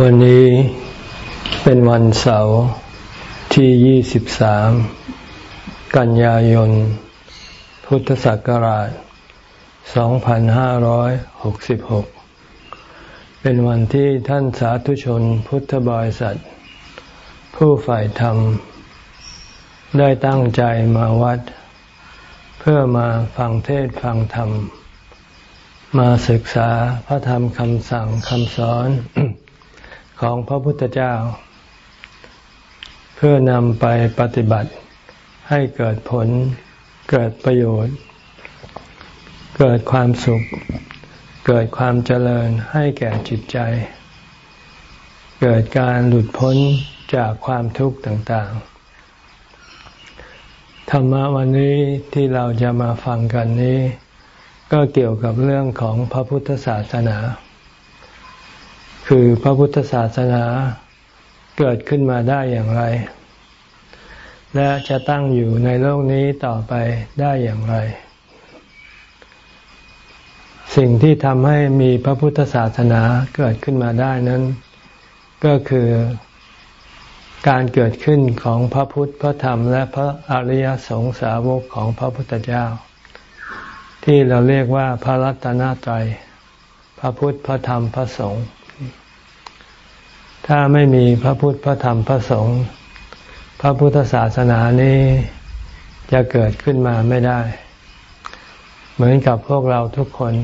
วันนี้เป็นวันเสาร์ที่ 23 กันยายน พุทธศักราช 2566 เป็นวันที่ท่านสาธุชนพุทธบริษัท ผู้ฝ่ายธรรม ได้ตั้งใจมาวัด เพื่อมาฟังเทศฟังธรรม มาศึกษาพระธรรมคำสั่งคำสอน ของพระพุทธเจ้า เพื่อนำไปปฏิบัติให้เกิดผลเกิดประโยชน์ เกิดความสุข เกิดความเจริญให้แก่จิตใจ เกิดการหลุดพ้นจากความทุกข์ต่างๆ ธรรมะวันนี้ที่เราจะมาฟังกันนี้ ก็เกี่ยวกับเรื่องของพระพุทธศาสนา คือพระพุทธศาสนาเกิดขึ้นมาได้อย่างไร และจะตั้งอยู่ในโลกนี้ต่อไปได้อย่างไร สิ่งที่ทำให้มีพระพุทธศาสนาเกิดขึ้นมาได้นั้น ก็คือการเกิดขึ้นของพระพุทธพระธรรม และพระอริยสงสาวกของพระพุทธเจ้า ที่เราเรียกว่าพระรัตนตรัยพระพุทธพระธรรมพระสงฆ์ ถ้าไม่มีพระพุทธพระธรรมพระสงฆ์พระพุทธศาสนานี้จะเกิดขึ้นมาไม่ได้ เหมือนกับพวกเราทุกคน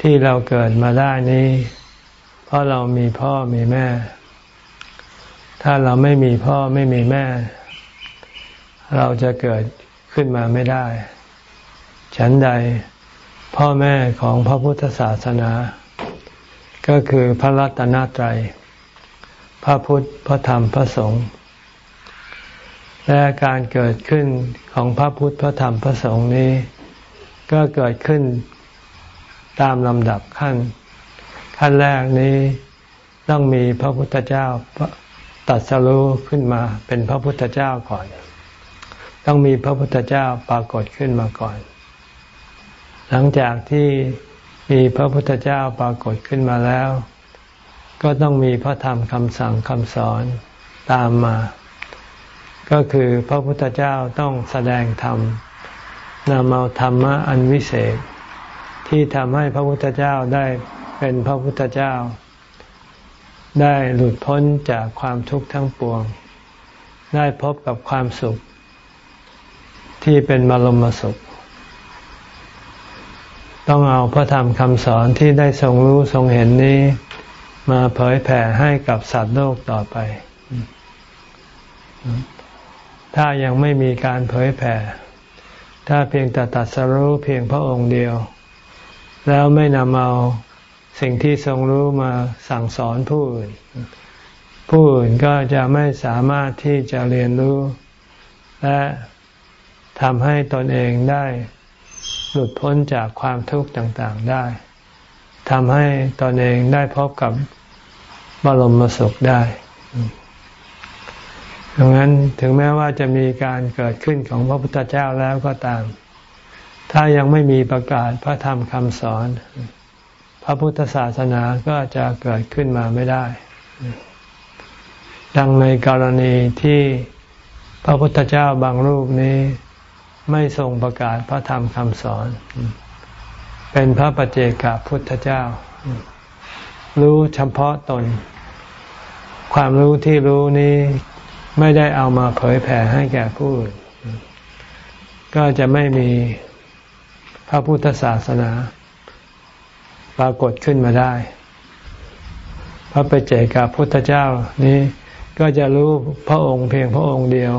ที่เราเกิดมาได้นี้ เพราะเรามีพ่อมีแม่ ถ้าเราไม่มีพ่อไม่มีแม่ เราจะเกิดขึ้นมาไม่ได้ ฉันใดพ่อแม่ของพระพุทธศาสนา ก็คือพระรัตนตรัย พระพุทธ พระธรรม พระสงฆ์ และการเกิดขึ้นของพระพุทธ พระธรรม พระสงฆ์นี้ ก็เกิดขึ้นตามลำดับขั้น ขั้นแรกนี้ต้องมีพระพุทธเจ้าตัดสรู้ขึ้นมาเป็นพระพุทธเจ้าก่อน ต้องมีพระพุทธเจ้าปรากฏขึ้นมาก่อน หลังจากที่มีพระพุทธเจ้าปรากฏขึ้นมาแล้ว ก็ต้องมีพระธรรมคำสั่งคำสอนตามมา ก็คือพระพุทธเจ้าต้องแสดงธรรมนำเอาธรรมะอันวิเศษ ที่ทำให้พระพุทธเจ้าได้เป็นพระพุทธเจ้า ได้หลุดพ้นจากความทุกข์ทั้งปวง ได้พบกับความสุข ที่เป็นมรมสุข ต้องเอาพระธรรมคำสอนที่ได้ทรงรู้ทรงเห็นนี้ มาเผยแผ่ให้กับสัตว์โลกต่อไป ถ้ายังไม่มีการเผยแผ่ ถ้าเพียงแต่ตัดสรู้เพียงพระองค์เดียว แล้วไม่นำเอาสิ่งที่ทรงรู้มาสั่งสอนผู้อื่น ผู้อื่นก็จะไม่สามารถที่จะเรียนรู้ และทำให้ตนเองได้หลุดพ้นจากความทุกข์ต่าง ๆ ได้ ทำให้ตนเองได้พบกับบรมสุขได้ ดังนั้นถึงแม้ว่าจะมีการเกิดขึ้นของพระพุทธเจ้าแล้วก็ตาม ถ้ายังไม่มีประกาศพระธรรมคำสอน พระพุทธศาสนาก็จะเกิดขึ้นมาไม่ได้ ดังในกรณีที่พระพุทธเจ้าบางรูปนี้ไม่ทรงประกาศพระธรรมคำสอน เป็นพระปัจเจกพุทธเจ้า รู้เฉพาะตน ความรู้ที่รู้นี้ไม่ได้เอามาเผยแผ่ให้แก่ผู้อื่นก็จะไม่มีพระพุทธศาสนา ปรากฏขึ้นมาได้ พระปัจเจกพุทธเจ้านี้ก็จะรู้พระองค์เพียงพระองค์เดียว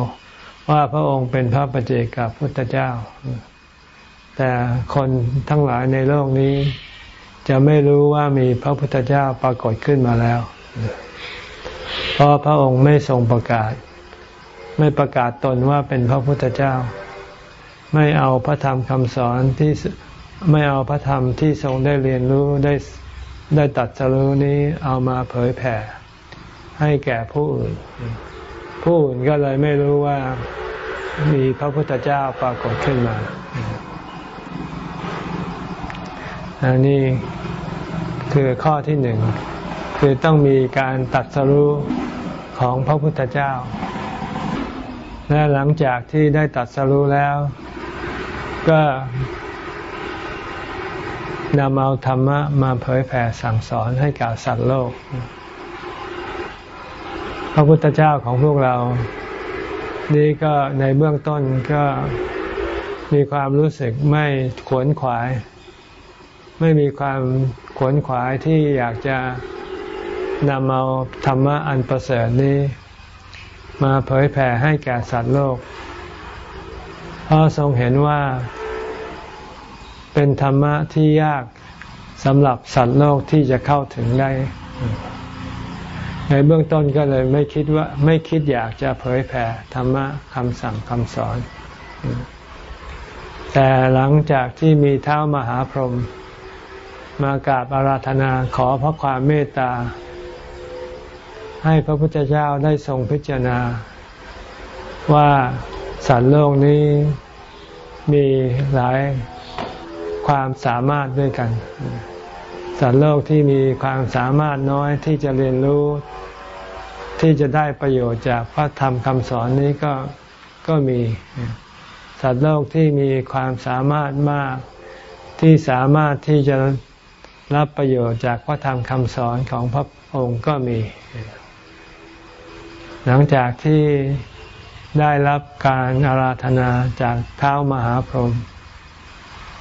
ว่าพระองค์เป็นพระปัจเจกพุทธเจ้า แต่คนทั้งหลายในโลกนี้ จะไม่รู้ว่ามีพระพุทธเจ้าปรากฏขึ้นมาแล้ว เพราะพระองค์ไม่ทรงประกาศ ไม่ประกาศตนว่าเป็นพระพุทธเจ้า ไม่เอาพระธรรมคำสอนที่ไม่เอาพระธรรมที่ทรงได้เรียนรู้ได้ได้ตัดสรู้นี้เอามาเผยแผ่ให้แก่ผู้อื่น ผู้อื่นก็เลยไม่รู้ว่ามีพระพุทธเจ้าปรากฏขึ้นมา อันนี้คือข้อที่หนึ่งคือต้องมีการตัดสรู้ของพระพุทธเจ้า และหลังจากที่ได้ตัดสรู้แล้ว ก็นำเอาธรรมะมาเผยแผ่สั่งสอนให้กับสัตว์โลก พระพุทธเจ้าของพวกเรา นี่ก็ในเบื้องต้นก็มีความรู้สึกไม่ขวนขวาย ไม่มีความขวนขวายที่อยากจะนำเอาธรรมะอันประเสริฐนี้ มาเผยแผ่ให้แก่สัตว์โลก เพราะทรงเห็นว่า เป็นธรรมะที่ยากสำหรับสัตว์โลกที่จะเข้าถึงได้ ในเบื้องต้นก็เลยไม่คิดว่าไม่คิดอยากจะเผยแผ่ธรรมะคำสั่งคำสอน แต่หลังจากที่มีเท้ามหาพรหม มากราบอาราธนาขอพระความเมตตา ให้พระพุทธเจ้าได้ทรงพิจารณา ว่าสัตว์โลกนี้มีหลายความสามารถด้วยกัน สัตว์โลกที่มีความสามารถน้อยที่จะเรียนรู้ ที่จะได้ประโยชน์จากพระธรรมคำสอนนี้ก็ก็มี สัตว์โลกที่มีความสามารถมากที่สามารถที่จะ รับประโยชน์จากพระธรรมคำสอนของพระองค์ก็มี หลังจากที่ได้รับการอาราธนาจากเท้ามหาพรหม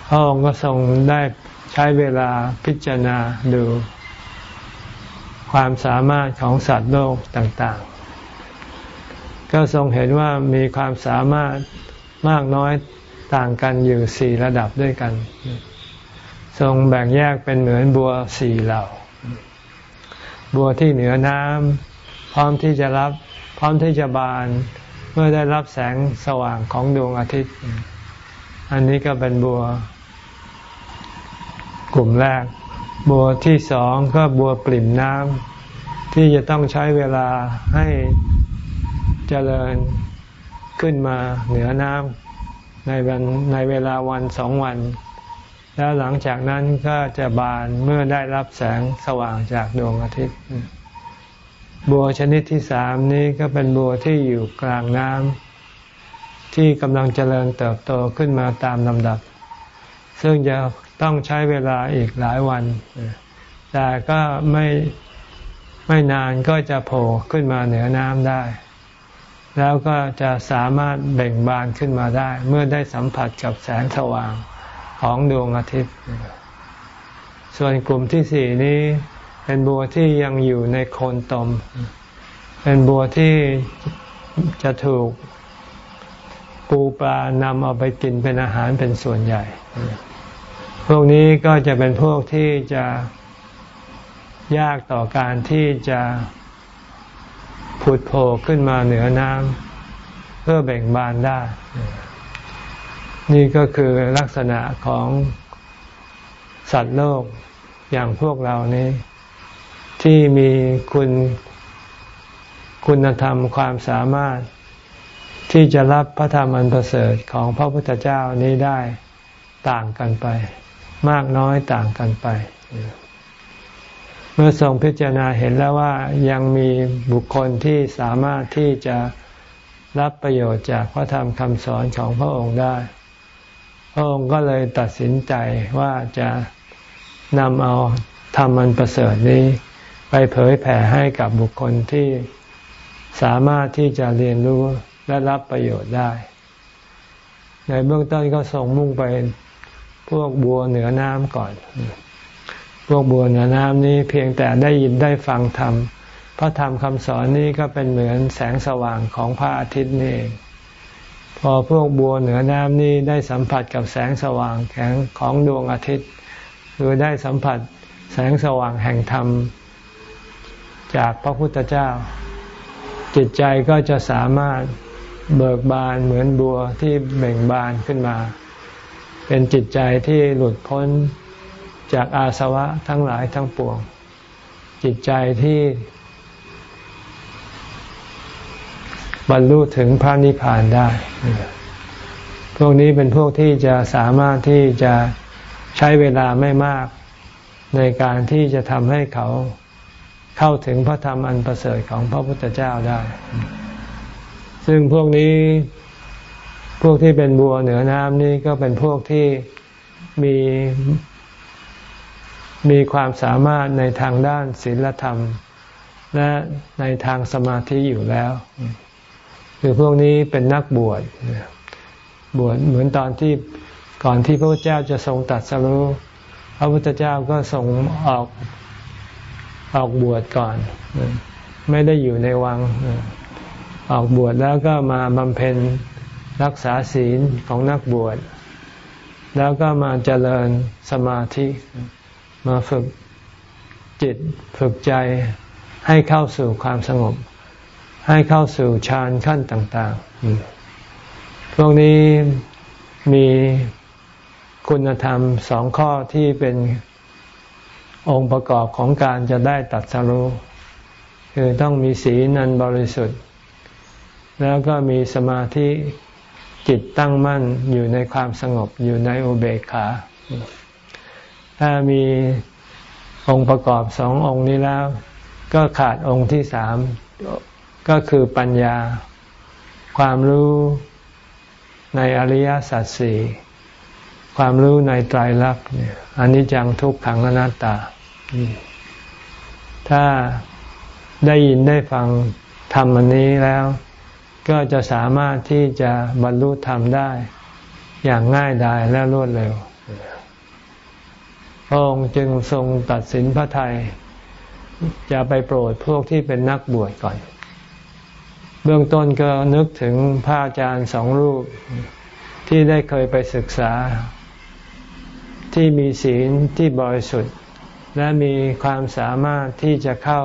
พระองค์ก็ทรงได้ใช้เวลาพิจารณาดู ความสามารถของสัตว์โลกต่าง ๆ ก็ทรงเห็นว่ามีความสามารถมากน้อยต่างกันอยู่สี่ระดับด้วยกัน ทรงแบ่งแยกเป็นเหมือนบัวสี่เหล่า บัวที่เหนือน้ำพร้อมที่จะรับ พร้อมที่จะบานเมื่อได้รับแสงสว่างของดวงอาทิตย์ อันนี้ก็เป็นบัว กลุ่มแรก บัวที่สองก็บัวปริ่มน้ำที่จะต้องใช้เวลาให้เจริญขึ้นมาเหนือน้ำในวันในเวลาวันสองวัน แล้วหลังจากนั้นก็จะบานเมื่อได้รับแสงสว่างจากดวงอาทิตย์ บัวชนิดที่สามนี้ก็เป็นบัวที่อยู่กลางน้ำที่กำลังเจริญเติบโตขึ้นมาตามลำดับ ซึ่งจะต้องใช้เวลาอีกหลายวัน แต่ก็ไม่ไม่นานก็จะโผล่ขึ้นมาเหนือน้ำได้ แล้วก็จะสามารถเบ่งบานขึ้นมาได้ เมื่อได้สัมผัสกับแสงสว่าง ของดวงอาทิตย์ ส่วนกลุ่มที่สี่นี้เป็นบัวที่ยังอยู่ในโคนตม เป็นบัวที่จะถูกปูปลานำเอาไปกินเป็นอาหารเป็นส่วนใหญ่ พวกนี้ก็จะเป็นพวกที่จะยากต่อการที่จะผุดโผล่ขึ้นมาเหนือน้ำเพื่อแบ่งบานได้ นี่ก็คือลักษณะของสัตว์โลกอย่างพวกเรานี้ ที่มีคุณคุณธรรมความสามารถ ที่จะรับพระธรรมอันประเสริฐของพระพุทธเจ้านี้ได้ต่างกันไป มากน้อยต่างกันไป เมื่อทรงพิจารณาเห็นแล้วว่ายังมีบุคคลที่สามารถที่จะรับประโยชน์จากพระธรรมคำสอนของพระองค์ได้ พระองค์ก็เลยตัดสินใจว่าจะนำเอาธรรมันประเสริฐนี้ ไปเผยแผ่ให้กับบุคคลที่สามารถที่จะเรียนรู้และรับประโยชน์ได้ ในเบื้องต้นก็ส่งมุ่งไปพวกบัวเหนือน้ำก่อน พวกบัวเหนือน้ำนี้เพียงแต่ได้ยินได้ฟังธรรมพระธรรมคำสอนนี้ก็เป็นเหมือนแสงสว่างของพระอาทิตย์นี่เอง พอพวกบัวเหนือน้ำนี้ได้สัมผัสกับแสงสว่างแข็งของดวงอาทิตย์คือได้สัมผัสแสงสว่างแห่งธรรม จากพระพุทธเจ้า จิตใจก็จะสามารถเบิกบานเหมือนบัวที่เบ่งบานขึ้นมา เป็นจิตใจที่หลุดพ้นจากอาสวะทั้งหลายทั้งปวง จิตใจที่ บรรลุถึงพระนิพพานได้ พวกนี้เป็นพวกที่จะสามารถที่จะใช้เวลาไม่มากในการที่จะทำให้เขาเข้าถึงพระธรรมอันประเสริฐของพระพุทธเจ้าได้ ซึ่งพวกนี้พวกที่เป็นบัวเหนือน้ำนี่ก็เป็นพวกที่มีมีความสามารถในทางด้านศีลธรรม และในทางสมาธิอยู่แล้ว คือพวกนี้เป็นนักบวชบวชเหมือนตอนที่ก่อนที่พระพุทธเจ้าจะทรงตัดสรุพระพุทธเจ้าก็ทรงออกออกบวชก่อน ไม่ได้อยู่ในวัง ออกบวชแล้วก็มาบำเพ็ญรักษาศีลของนักบวช แล้วก็มาเจริญสมาธิ มาฝึกจิตฝึกใจให้เข้าสู่ความสงบ ให้เข้าสู่ฌานขั้นต่างๆ พวกนี้มีคุณธรรมสองข้อที่เป็นองค์ประกอบของการจะได้ตัดสรู้คือต้องมีศีลนันบริสุทธิ์ แล้วก็มีสมาธิจิตตั้งมั่นอยู่ในความสงบอยู่ในอุเบกขา ถ้ามีองค์ประกอบสององค์นี้แล้ว ก็ขาดองค์ที่สาม ก็คือปัญญา ความรู้ในอริยสัจสี่ความรู้ในไตรลักษณ์อันนี้จังทุกขังอนัตตา ถ้าได้ยินได้ฟังธรรมอันนี้แล้ว ก็จะสามารถที่จะบรรลุธรรมได้ อย่างง่ายดายและรวดเร็วพระองค์จึงทรงตัดสินพระไทย จะไปโปรดพวกที่เป็นนักบวชก่อน เบื้องต้นก็นึกถึงพระอาจารย์สองรูปที่ได้เคยไปศึกษา ที่มีศีลที่บริสุทธิ์ และมีความสามารถที่จะเข้า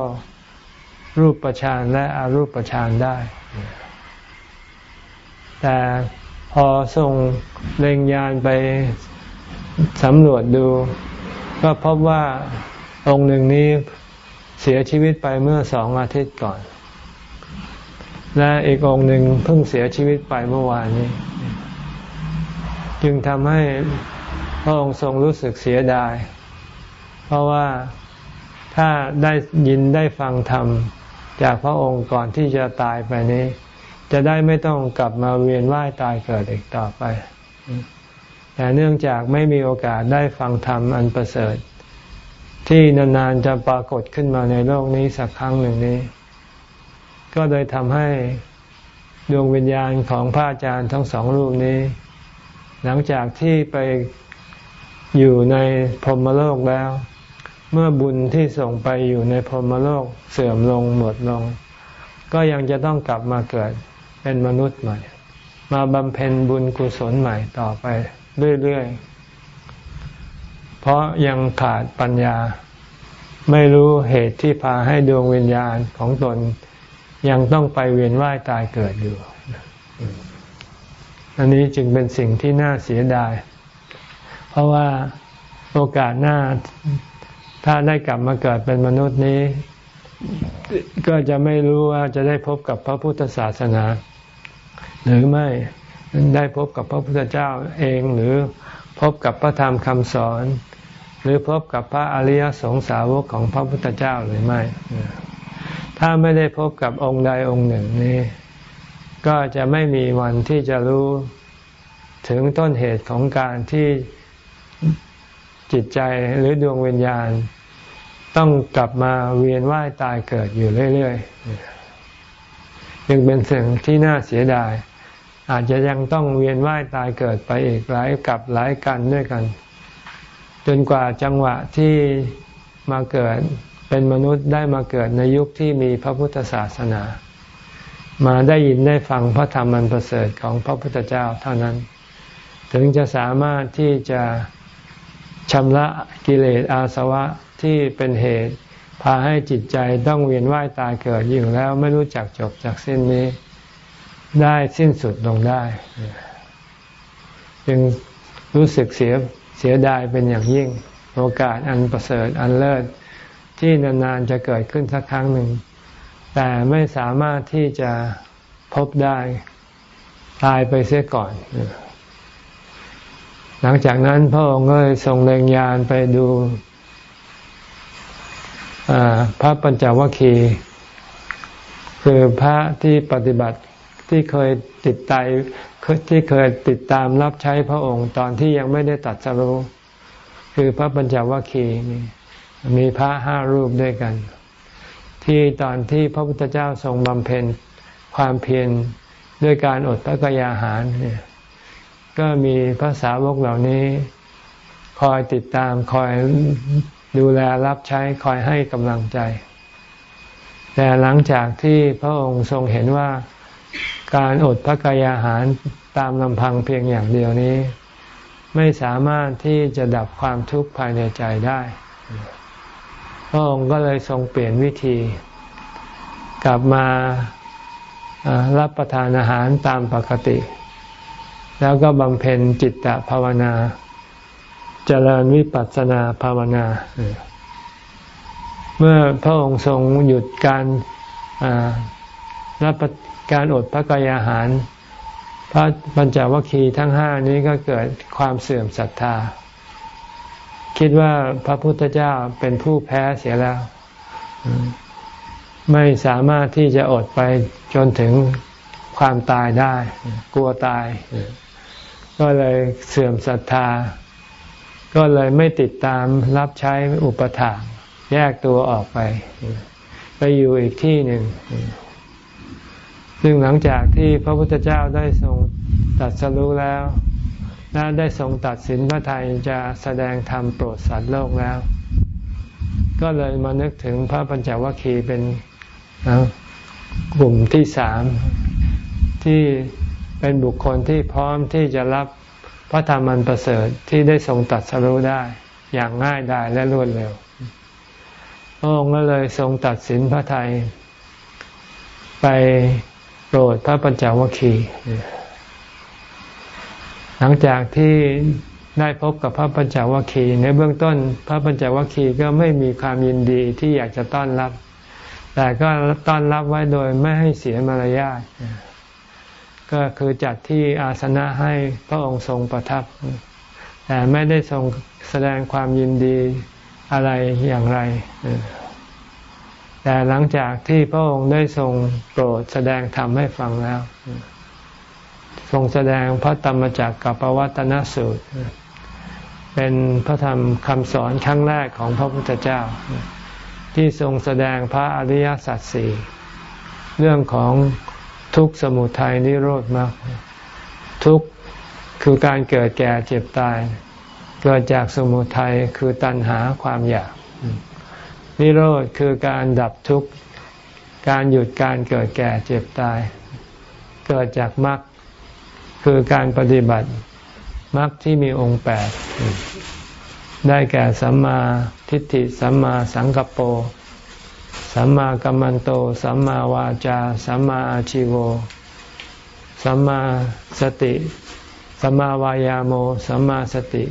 รูปประชานและอารูปประชานได้ แต่พอส่งเล็งยานไปสำรวจดู ก็พบว่าองค์หนึ่งนี้เสียชีวิตไปเมื่อสองอาทิตย์ก่อน และอีกองหนึ่งเพิ่งเสียชีวิตไปเมื่อวานนี้ จึงทำให้พระองค์ทรงรู้สึกเสียดาย เพราะว่าถ้าได้ยินได้ฟังธรรมจากพระองค์ก่อนที่จะตายไปนี้ จะได้ไม่ต้องกลับมาเวียนว่ายตายเกิดอีกต่อไป แต่เนื่องจากไม่มีโอกาสได้ฟังธรรมอันประเสริฐ ที่นานๆจะปรากฏขึ้นมาในโลกนี้สักครั้งหนึ่งนี้ ก็เลยทำให้ดวงวิญญาณของพระอาจารย์ทั้งสองรูปนี้ หลังจากที่ไปอยู่ในพรหมโลกแล้ว เมื่อบุญที่ส่งไปอยู่ในพรหมโลกเสื่อมลงหมดลง ก็ยังจะต้องกลับมาเกิดเป็นมนุษย์ใหม่ มาบำเพ็ญบุญกุศลใหม่ต่อไปเรื่อยๆ เพราะยังขาดปัญญาไม่รู้เหตุที่พาให้ดวงวิญญาณของตน ยังต้องไปเวียนว่ายตายเกิดอยู่ อันนี้จึงเป็นสิ่งที่น่าเสียดาย เพราะว่าโอกาสหน้าถ้าได้กลับมาเกิดเป็นมนุษย์นี้ ก็จะไม่รู้ว่าจะได้พบกับพระพุทธศาสนา หรือไม่ได้พบกับพระพุทธเจ้าเองหรือพบกับพระธรรมคำสอน หรือพบกับพระอริยสงสาวกของพระพุทธเจ้าหรือไม่ ถ้าไม่ได้พบกับองค์ใดองค์หนึ่งนี้ก็จะไม่มีวันที่จะรู้ถึงต้นเหตุของการที่จิตใจหรือดวงวิญญาณ ต้องกลับมาเวียนว่ายตายเกิดอยู่เรื่อยๆยังเป็นสิ่งที่น่าเสียดาย อาจจะยังต้องเวียนว่ายตายเกิดไปอีกหลายกับหลายกันด้วยกัน จนกว่าจังหวะที่มาเกิด เป็นมนุษย์ได้มาเกิดในยุคที่มีพระพุทธศาสนา มาได้ยินได้ฟังพระธรรมอันประเสริฐของพระพุทธเจ้าเท่านั้น ถึงจะสามารถที่จะชำระกิเลสอาสวะที่เป็นเหตุ พาให้จิตใจต้องเวียนว่ายตายเกิดอยู่แล้วไม่รู้จักจบจากเส้นนี้ ได้สิ้นสุดลงได้จึงรู้สึกเสียเสียดายเป็นอย่างยิ่ง โอกาสอันประเสริฐอันเลิศ ที่นานๆจะเกิดขึ้นสักครั้งหนึ่ง แต่ไม่สามารถที่จะพบได้ตายไปเสียก่อน หลังจากนั้นพระองค์ก็ทรงเล็งยานไปดูพระปัญจวัคคีย์คือพระที่ปฏิบัติที่เคยติดใจที่เคยติดตามรับใช้พระองค์ตอนที่ยังไม่ได้ตัดสรู้คือพระปัญจวัคคีย์ มีพระห้ารูปด้วยกัน ที่ตอนที่พระพุทธเจ้าทรงบำเพ็ญความเพียรด้วยการอดพระกยาหารเนี่ยก็มีพระสาวกเหล่านี้ คอยติดตามคอยดูแลรับใช้คอยให้กำลังใจ แต่หลังจากที่พระองค์ทรงเห็นว่าการอดพระกายอาหารตามลำพังเพียงอย่างเดียวนี้ ไม่สามารถที่จะดับความทุกข์ภายในใจได้ พระองค์ก็เลยทรงเปลี่ยนวิธี กลับมารับประทานอาหารตามปกติ แล้วก็บำเพ็ญจิตตภาวนา เจริญวิปัสสนาภาวนา เมื่อพระองค์ทรงหยุดการรับการอดพระกายอาหาร พระปัญจวัคคีย์ทั้งห้านี้ก็เกิดความเสื่อมศรัทธา คิดว่าพระพุทธเจ้าเป็นผู้แพ้เสียแล้ว ไม่สามารถที่จะอดไปจนถึงความตายได้ กลัวตาย ก็เลยเสื่อมศรัทธา ก็เลยไม่ติดตามรับใช้อุปถากแยกตัวออกไป ไปอยู่อีกที่หนึ่ง ซึ่งหลังจากที่พระพุทธเจ้าได้ทรงตัดสรู้แล้ว และได้ทรงตัดสินพระทัยจะแสดงธรรมโปรดสัตว์โลกแล้ว ก็เลยมานึกถึงพระปัญจวัคคีย์เป็นกลุ่มที่สามที่เป็นบุคคลที่พร้อมที่จะรับพระธรรมันประเสริฐที่ได้ทรงตัดสรู้ได้อย่างง่ายดายและรวดเร็วพระองค์ก็เลยทรงตัดสินพระไทย ไปโปรดพระปัญจวัคคีย์ หลังจากที่ได้พบกับพระปัญจวัคคีย์ในเบื้องต้น พระปัญจวัคคีย์ก็ไม่มีความยินดีที่อยากจะต้อนรับ แต่ก็ต้อนรับไว้โดยไม่ให้เสียมารยาทก็คือจัดที่อาสนะให้พระองค์ทรงประทับ แต่ไม่ได้ทรงแสดงความยินดีอะไรอย่างไร แต่หลังจากที่พระองค์ได้ทรงโปรดแสดงธรรมให้ฟังแล้ว ทรงแสดงพระธรรมจักรกับปวัตนสูตร เป็นพระธรรมคำสอนครั้งแรกของพระพุทธเจ้า ที่ทรงแสดงพระอริยสัจสี่เรื่องของทุกขสมุทัยนิโรธมรรคทุกคือการเกิดแก่เจ็บตาย เกิดจากสมุทัยคือตัณหาความอยาก นิโรธคือการดับทุกข์ การหยุดการเกิดแก่เจ็บตาย เกิดจากมรรค คือการปฏิบัติมรรคที่มีองค์แปดได้แก่สัมมาทิฏฐิสัมมาสังกปโปสัมมากัมมันโต สัมมาวาจา สัมมาอาชิโว สัมมาสติ สัมมาวายาโม สัมมาสติ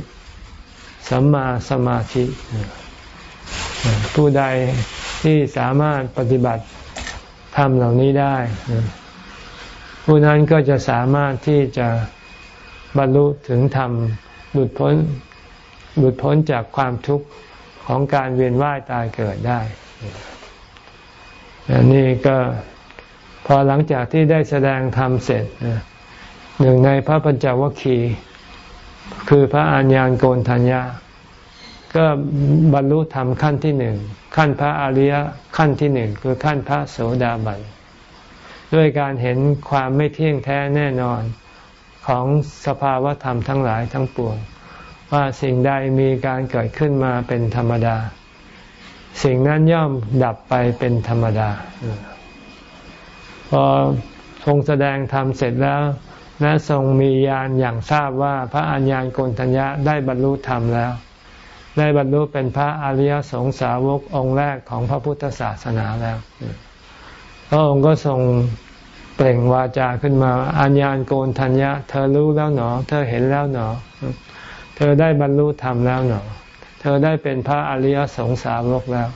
สัมมาสมาธิ ผู้ใดที่สามารถปฏิบัติทำเหล่านี้ได้ ผู้นั้นก็จะสามารถที่จะบรรลุถึงธรรมหลุดพ้นหลุดพ้นจากความทุกข์ของการเวียนว่ายตายเกิดได้อันนี้ก็พอหลังจากที่ได้แสดงธรรมเสร็จหนึ่งในพระปัญจวัคคีย์คือพระอัญญาณโกนทัญญาก็บรรลุธรรมขั้นที่หนึ่งขั้นพระอริยขั้นที่หนึ่งคือขั้นพระโสดาบัน ด้วยการเห็นความไม่เที่ยงแท้แน่นอนของสภาวธรรมทั้งหลายทั้งปวง ว่าสิ่งใดมีการเกิดขึ้นมาเป็นธรรมดา สิ่งนั้นย่อมดับไปเป็นธรรมดา พอทรงแสดงธรรมเสร็จแล้วและทรงมีญาณอย่างทราบว่าพระอัญญาณโกนทัญญะได้บรรลุธรรมแล้ว ได้บรรลุเป็นพระอริยสงสาวกองค์แรกของพระพุทธศาสนาแล้ว พระองค์ก็ทรงเปล่งวาจาขึ้นมาอัญญาณโกนทัญญะ เธอรู้แล้วหนอ เธอเห็นแล้วหนอ เธอได้บรรลุธรรมแล้วหนอ เธอได้เป็นพระอริยสงสาวกแล้ว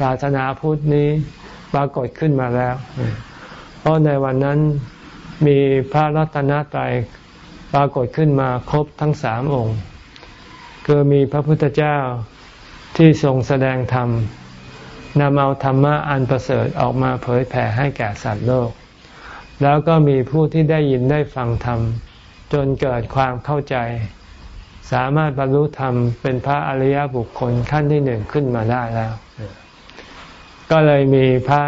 ศาสนาพุทธนี้ปรากฏขึ้นมาแล้ว เพราะในวันนั้นมีพระรัตนตรัยปรากฏขึ้นมาครบทั้งสามองค์ คือมีพระพุทธเจ้าที่ทรงแสดงธรรม นำเอาธรรมะอันประเสริฐออกมาเผยแผ่ให้แก่สัตว์โลก แล้วก็มีผู้ที่ได้ยินได้ฟังธรรม จนเกิดความเข้าใจ สามารถบรรลุธรรมเป็นพระอริยบุคคลขั้นที่หนึ่งขึ้นมาได้แล้ว ก็เลยมีพระ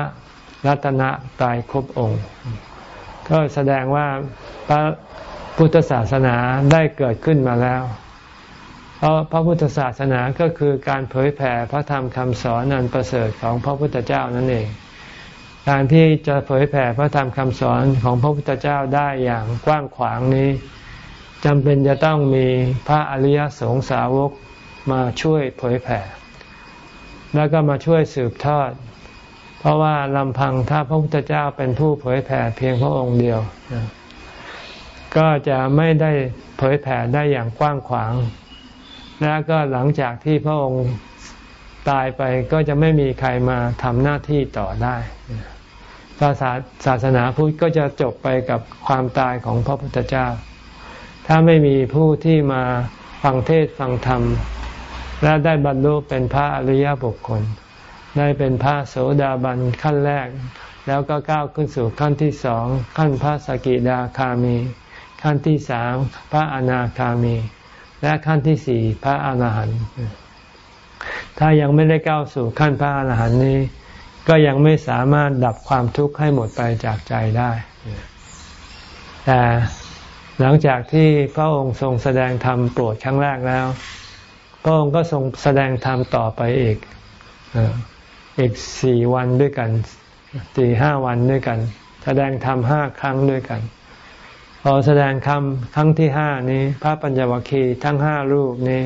รัตนตายครบองค์ ก็แสดงว่าพระพุทธศาสนาได้เกิดขึ้นมาแล้ว เพราะพระพุทธศาสนาก็คือการเผยแผ่พระธรรมคำสอนนันประเสริฐของพระพุทธเจ้านั่นเอง การที่จะเผยแผ่พระธรรมคำสอนของพระพุทธเจ้าได้อย่างกว้างขวางนี้จำเป็นจะต้องมีพระอริยสงสาวกมาช่วยเผยแผ่ แล้วก็มาช่วยสืบทอด เพราะว่าลำพังถ้าพระพุทธเจ้าเป็นผู้เผยแผ่เพียงพระองค์เดียว ก็จะไม่ได้เผยแผ่ได้อย่างกว้างขวาง แล้วก็หลังจากที่พระองค์ตายไปก็จะไม่มีใครมาทำหน้าที่ต่อได้ศาสศาสนาพุทธก็จะจบไปกับความตายของพระพุทธเจ้า ถ้าไม่มีผู้ที่มาฟังเทศฟังธรรม และได้บรรลุเป็นพระอริยบุคคล ได้เป็นพระโสดาบันขั้นแรก แล้วก็ก้าวขึ้นสู่ขั้นที่สองขั้นพระสกิดาคามี ขั้นที่สามพระอนาคามี และขั้นที่สี่พระอาหารหันต์ถ้ายังไม่ได้ก้าวสู่ขั้นพระอาหารหันต์นี้ ก็ยังไม่สามารถดับความทุกข์ให้หมดไปจากใจได้ แต่หลังจากที่พระองค์ทรงแสดงธรรมโปรดครั้งแรกแล้ว พระองค์ก็ทรงแสดงธรรมต่อไปอีกอีกสี่วันด้วยกันสี่ห้าวันด้วยกัน แสดงธรรมห้าครั้งด้วยกัน พอแสดงคำครั้งที่ห้านี้ พระปัญจวัคคีย์ทั้งห้ารูปนี้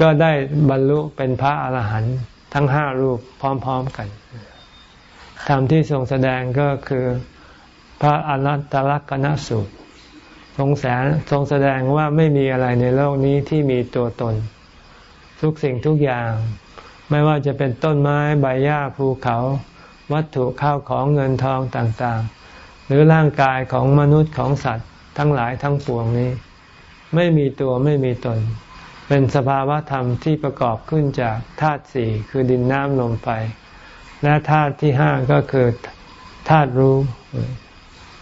ก็ได้บรรลุเป็นพระอาหารหันต์ทั้งห้ารูปพร้อม ๆกันธรรมที่ทรงแสดงก็คือพระอนัตตลักษณสูตรทรงแสนทรงแสดงว่าไม่มีอะไรในโลกนี้ที่มีตัวตน ทุกสิ่งทุกอย่าง ไม่ว่าจะเป็นต้นไม้ใบหญ้าภูเขา วัตถุข้าวของเงินทองต่างๆ หรือร่างกายของมนุษย์ของสัตว์ทั้งหลายทั้งปวงนี้ ไม่มีตัวไม่มีตน เป็นสภาวะธรรมที่ประกอบขึ้นจากธาตุสี่คือดินน้ำลมไฟ และธาตุที่ห้าก็คือธาตุรู้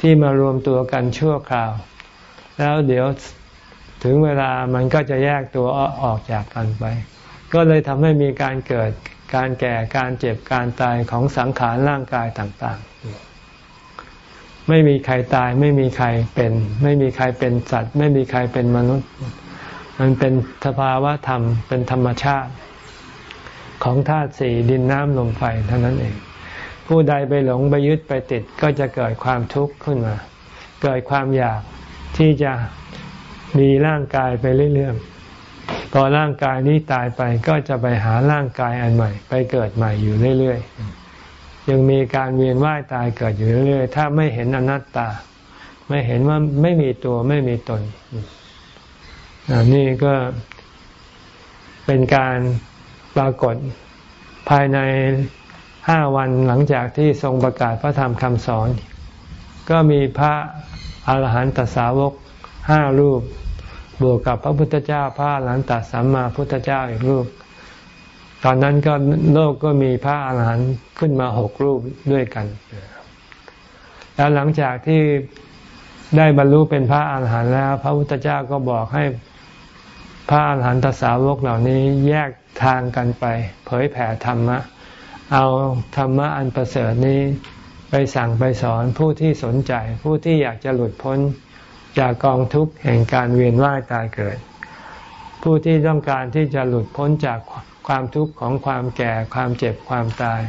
ที่มารวมตัวกันชั่วคราว แล้วเดี๋ยวถึงเวลามันก็จะแยกตัวออกจากกันไป ก็เลยทำให้มีการเกิดการแก่การเจ็บการตายของสังขารร่างกายต่าง ๆ ไม่มีใครตาย ไม่มีใครเป็น ไม่มีใครเป็นสัตว์ ไม่มีใครเป็นมนุษย์ มันเป็นสภาวะธรรมเป็นธรรมชาติ ของธาตุสี่ดินน้ำลมไฟเท่านั้นเอง ผู้ใดไปหลงไปยึดไปติดก็จะเกิดความทุกข์ขึ้นมา เกิดความอยากที่จะมีร่างกายไปเรื่อยๆพอร่างกายนี้ตายไปก็จะไปหาร่างกายอันใหม่ ไปเกิดใหม่อยู่เรื่อยๆ ยังมีการเวียนว่ายตายเกิดอยู่เรื่อยๆถ้าไม่เห็นอนัตตา ไม่เห็นว่าไม่มีตัวไม่มีตนนี่ก็เป็นการปรากฏภายในห้าวันหลังจากที่ทรงประกาศพระธรรมคำสอน ก็มีพระอาหารหันตสาวกห้ารูป บวกกับพระพุทธเจ้าพระอรหันตสัมมาพุทธเจ้าอีกรูป ตอนนั้นก็โลกก็มีพระอาหารหันต์ขึ้นมาหกรูปด้วยกัน แล้วหลังจากที่ได้บรรลุเป็นพระอาหารหันต์แล้ว พระพุทธเจ้าก็บอกให้พระอาหารหันตสาวกเหล่านี้แยกทางกันไป เผยแผ่ธรรมะ เอาธรรมะอันประเสริฐนี้ไปสั่งไปสอนผู้ที่สนใจ ผู้ที่อยากจะหลุดพ้นจากกองทุกข์แห่งการเวียนว่ายตายเกิด ผู้ที่ต้องการที่จะหลุดพ้นจาก ความทุกข์ของความแก่ความเจ็บความตาย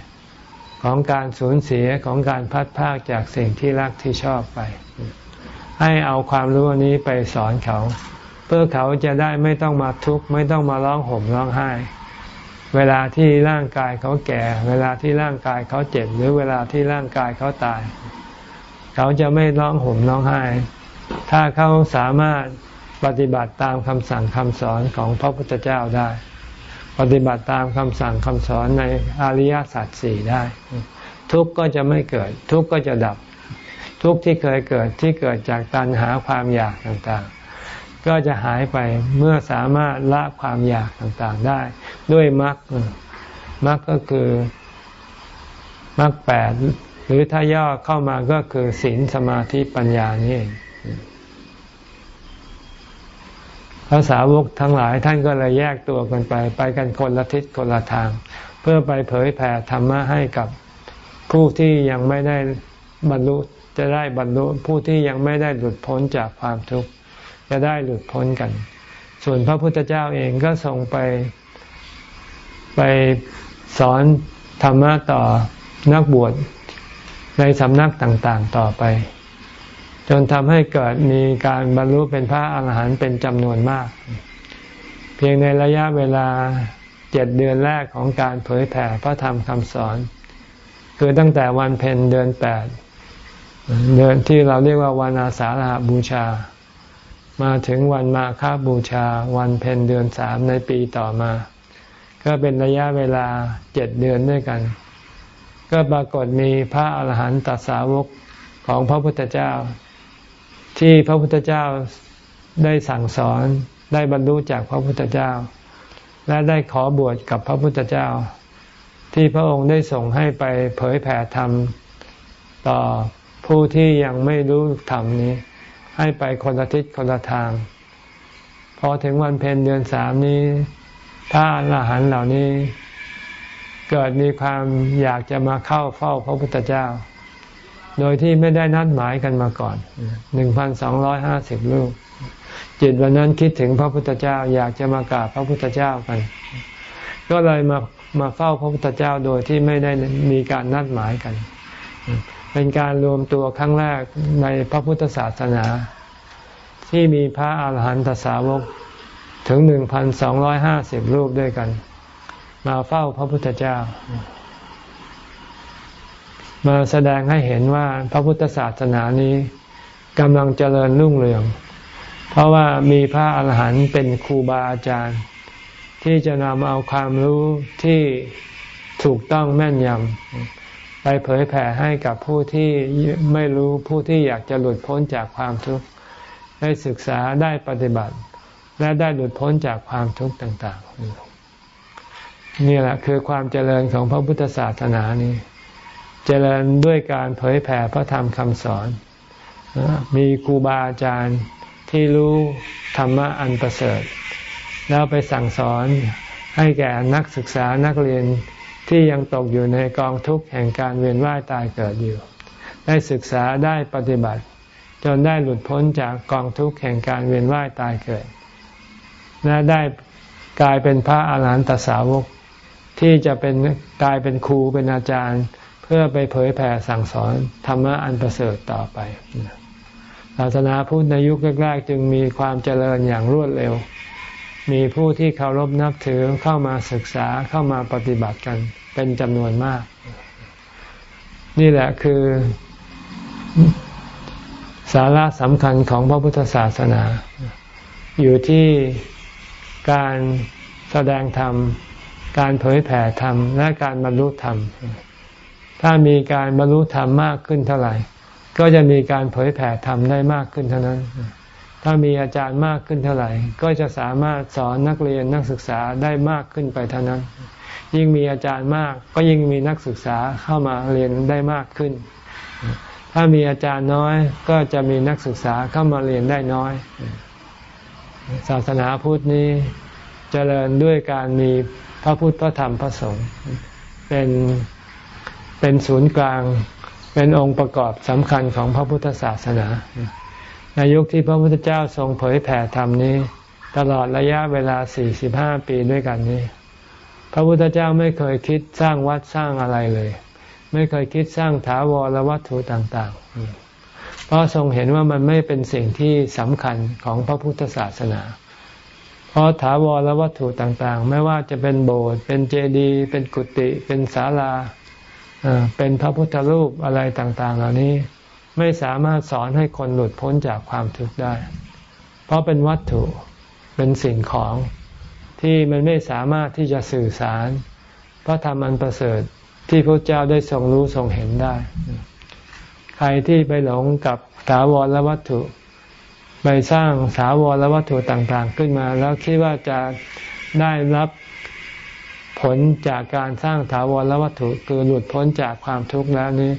ของการสูญเสียของการพัดพากจากสิ่งที่รักที่ชอบไป ให้เอาความรู้นี้ไปสอนเขา เพื่อเขาจะได้ไม่ต้องมาทุกข์ไม่ต้องมาร้องห่มร้องไห้ เวลาที่ร่างกายเขาแก่ เวลาที่ร่างกายเขาเจ็บ หรือเวลาที่ร่างกายเขาตาย เขาจะไม่ร้องห่มร้องไห้ ถ้าเขาสามารถปฏิบัติตามคำสั่งคำสอนของพระพุทธเจ้าได้ ปฏิบัติตามคำสั่งคำสอนในอริยสัจสี่ได้ ทุกข์ก็จะไม่เกิด ทุกข์ก็จะดับ ทุกข์ที่เคยเกิดที่เกิดจากตัณหาความอยากต่างๆ ก็จะหายไปเมื่อสามารถละความอยากต่างๆได้ ด้วยมรรคมรรคก็คือมรรคแปดหรือถ้าย่อเข้ามาก็คือศีลสมาธิปัญญานี่เอง พระสาวกทั้งหลายท่านก็เลยแยกตัวกันไป ไปกันคนละทิศคนละทาง เพื่อไปเผยแผ่ธรรมะให้กับผู้ที่ยังไม่ได้บรรลุจะได้บรรลุผู้ที่ยังไม่ได้หลุดพ้นจากความทุกข์จะได้หลุดพ้นกัน ส่วนพระพุทธเจ้าเองก็ทรงไปไปสอนธรรมะต่อนักบวชในสำนักต่างๆต่อไป จนทำให้เกิดมีการบรรลุเป็นพระอาหารหันต์เป็นจำนวนมาก เพียงในระยะเวลาเจ็ดเดือนแรกของการเผยแผ่พระธรรมคำสอน คือตั้งแต่วันเพ็ญเดือนแปดเดือนที่เราเรียกว่าวันอาสาฬหบูชา มาถึงวันมาฆบูชา วันเพ็ญเดือนสามในปีต่อมา ก็เป็นระยะเวลาเจ็ดเดือนด้วยกัน ก็ปรากฏมีพระอาหารหันตสาวกของพระพุทธเจ้า ที่พระพุทธเจ้าได้สั่งสอนได้บรรลุจากพระพุทธเจ้า และได้ขอบวชกับพระพุทธเจ้า ที่พระองค์ได้ส่งให้ไปเผยแผ่ธรรมต่อผู้ที่ยังไม่รู้ธรรมนี้ ให้ไปคนละทิศคนละทาง พอถึงวันเพ็ญเดือนสามนี้พระอรหันต์เหล่านี้ เกิดมีความอยากจะมาเข้าเฝ้าพระพุทธเจ้า โดยที่ไม่ได้นัดหมายกันมาก่อนหนึ่งพันสองร้อยห้าสิบลูก จิตวันนั้นคิดถึงพระพุทธเจ้าอยากจะมากราบพระพุทธเจ้ากัน ก็เลยมามาเฝ้าพระพุทธเจ้าโดยที่ไม่ได้มีการนัดหมายกัน เป็นการรวมตัวครั้งแรกในพระพุทธศาสนา ที่มีพระอาหารหันตสาวกถึงหนึ่งพันสองร้อยห้าสิบรูปด้วยกัน มาเฝ้าพระพุทธเจ้า มาแสดงให้เห็นว่าพระพุทธศาสนานี้กำลังเจริญรุ่งเรือง เพราะว่ามีพระอาหารหันต์เป็นครูบาอาจารย์ ที่จะนำเอาความรู้ที่ถูกต้องแม่นยำไปเผยแผ่ให้กับผู้ที่ไม่รู้ผู้ที่อยากจะหลุดพ้นจากความทุกข์ได้ศึกษาได้ปฏิบัติ และได้หลุดพ้นจากความทุกข์ต่าง ๆ นี่แหละคือความเจริญของพระพุทธศาสนานี้ เจริญด้วยการเผยแผ่พระธรรมคำสอน มีครูบาอาจารย์ที่รู้ธรรมะอันประเสริฐ แล้วไปสั่งสอนให้แก่นักศึกษานักเรียนที่ยังตกอยู่ในกองทุกข์แห่งการเวียนว่ายตายเกิดอยู่ ได้ศึกษาได้ปฏิบัติ จนได้หลุดพ้นจากกองทุกข์แห่งการเวียนว่ายตายเกิด และได้กลายเป็นพระอาหารหันตสาวกที่จะเป็นกลายเป็นครูเป็นอาจารย์ พื่อไปเผยแผ่สั่งสอนธรรมะอันประเสริฐต่อไป ศาสนาพุทธในยุคแรกๆจึงมีความเจริญอย่างรวดเร็ว มีผู้ที่เคารพนับถือเข้ามาศึกษาเข้ามาปฏิบัติกันเป็นจำนวนมาก นี่แหละคือสาระสำคัญของพระพุทธศาสนา อยู่ที่การแสดงธรรม การเผยแผ่ธรรม และการบรรลุธรรม ถ้ามีการบรรลุธรรมมากขึ้นเท่าไหร่ ก็จะมีการเผยแผ่ธรรมได้มากขึ้นเท่านั้น ถ้ามีอาจารย์มากขึ้นเท่าไหร่ ก็จะสามารถสอนนักเรียนนักศึกษาได้มากขึ้นไปเท่านั้น ยิ่งมีอาจารย์มากก็ยิ่งมีนักศึกษาเข้ามาเรียนได้มากขึ้น ถ้ามีอาจารย์น้อยก็จะมีนักศึกษาเข้ามาเรียนได้น้อย ศาสนาพุทธนี้จเจริญด้วยการมีพระพุทธพระธรรมพระสงฆ์เป็น เป็นศูนย์กลางเป็นองค์ประกอบสำคัญของพระพุทธศาสนา ในยุคที่พระพุทธเจ้าทรงเผยแผ่ธรรมนี้ ตลอดระยะเวลา 45 ปีด้วยกันนี้ พระพุทธเจ้าไม่เคยคิดสร้างวัดสร้างอะไรเลย ไม่เคยคิดสร้างถาวรวัตถุต่างๆ เพราะทรงเห็นว่ามันไม่เป็นสิ่งที่สำคัญของพระพุทธศาสนา เพราะถาวรวัตถุต่างๆ ไม่ว่าจะเป็นโบสถ์เป็นเจดีย์เป็นกุฏิเป็นศาลา เป็นพระพุทธรูปอะไรต่าง ๆ เหล่านี้ไม่สามารถสอนให้คนหลุดพ้นจากความทุกข์ได้ เพราะเป็นวัตถุเป็นสิ่งของที่มันไม่สามารถที่จะสื่อสาร พระธรรมอันประเสริฐที่พระเจ้าได้ทรงรู้ทรงเห็นได้ ใครที่ไปหลงกับถาวรและวัตถุไปสร้างสาวรและวัตถุต่าง ๆ ขึ้นมา แล้วคิดว่าจะได้รับ ผลจากการสร้างถาวรวัตถุคือหลุดพ้นจากความทุกข์แล้วนี้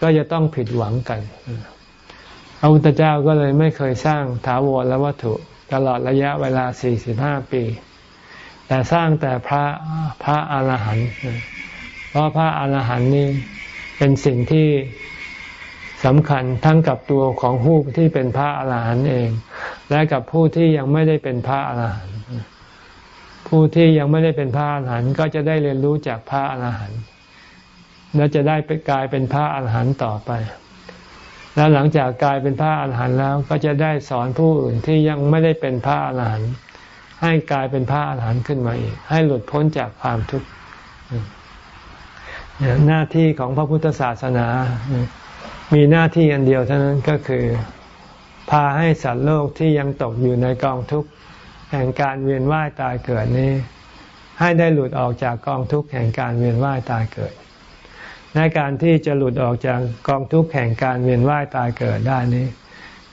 ก็จะต้องผิดหวังกันพระพุทธเจ้าก็เลยไม่เคยสร้างถาวรวัตถุ ตลอดระยะเวลา 45 ปี แต่สร้างแต่พระพระอรหันต์เพราะพระอรหันต์นี้เป็นสิ่งที่สำคัญทั้งกับตัวของผู้ที่เป็นพระอาหารหันต์เอง และกับผู้ที่ยังไม่ได้เป็นพระอาหารหันต์ ผู้ที่ยังไม่ได้เป็นพระอาหารหันต์ก็จะได้เรียนรู้จากพระอาหารหันต์และจะได้ไปกลายเป็นพระอาหารหันต์ต่อไป แล้วหลังจากกลายเป็นพระอาหารหันต์แล้วก็จะได้สอนผู้อื่นที่ยังไม่ได้เป็นพระอาหารหันต์ให้กลายเป็นพระอาหารหันต์ขึ้นมาอีก ให้หลุดพ้นจากความทุกข์หน้าที่ของพระพุทธศาสนา มีหน้าที่อันเดียวเท่านั้นก็คือ พาให้สัตว์โลกที่ยังตกอยู่ในกองทุกข์ แห่งการเวียนว่ายตายเกิดนี้ ให้ได้หลุดออกจากกองทุกข์แห่งการเวียนว่ายตายเกิดในการที่จะหลุดออกจากกองทุกข์แห่งการเวียนว่ายตายเกิดได้นี้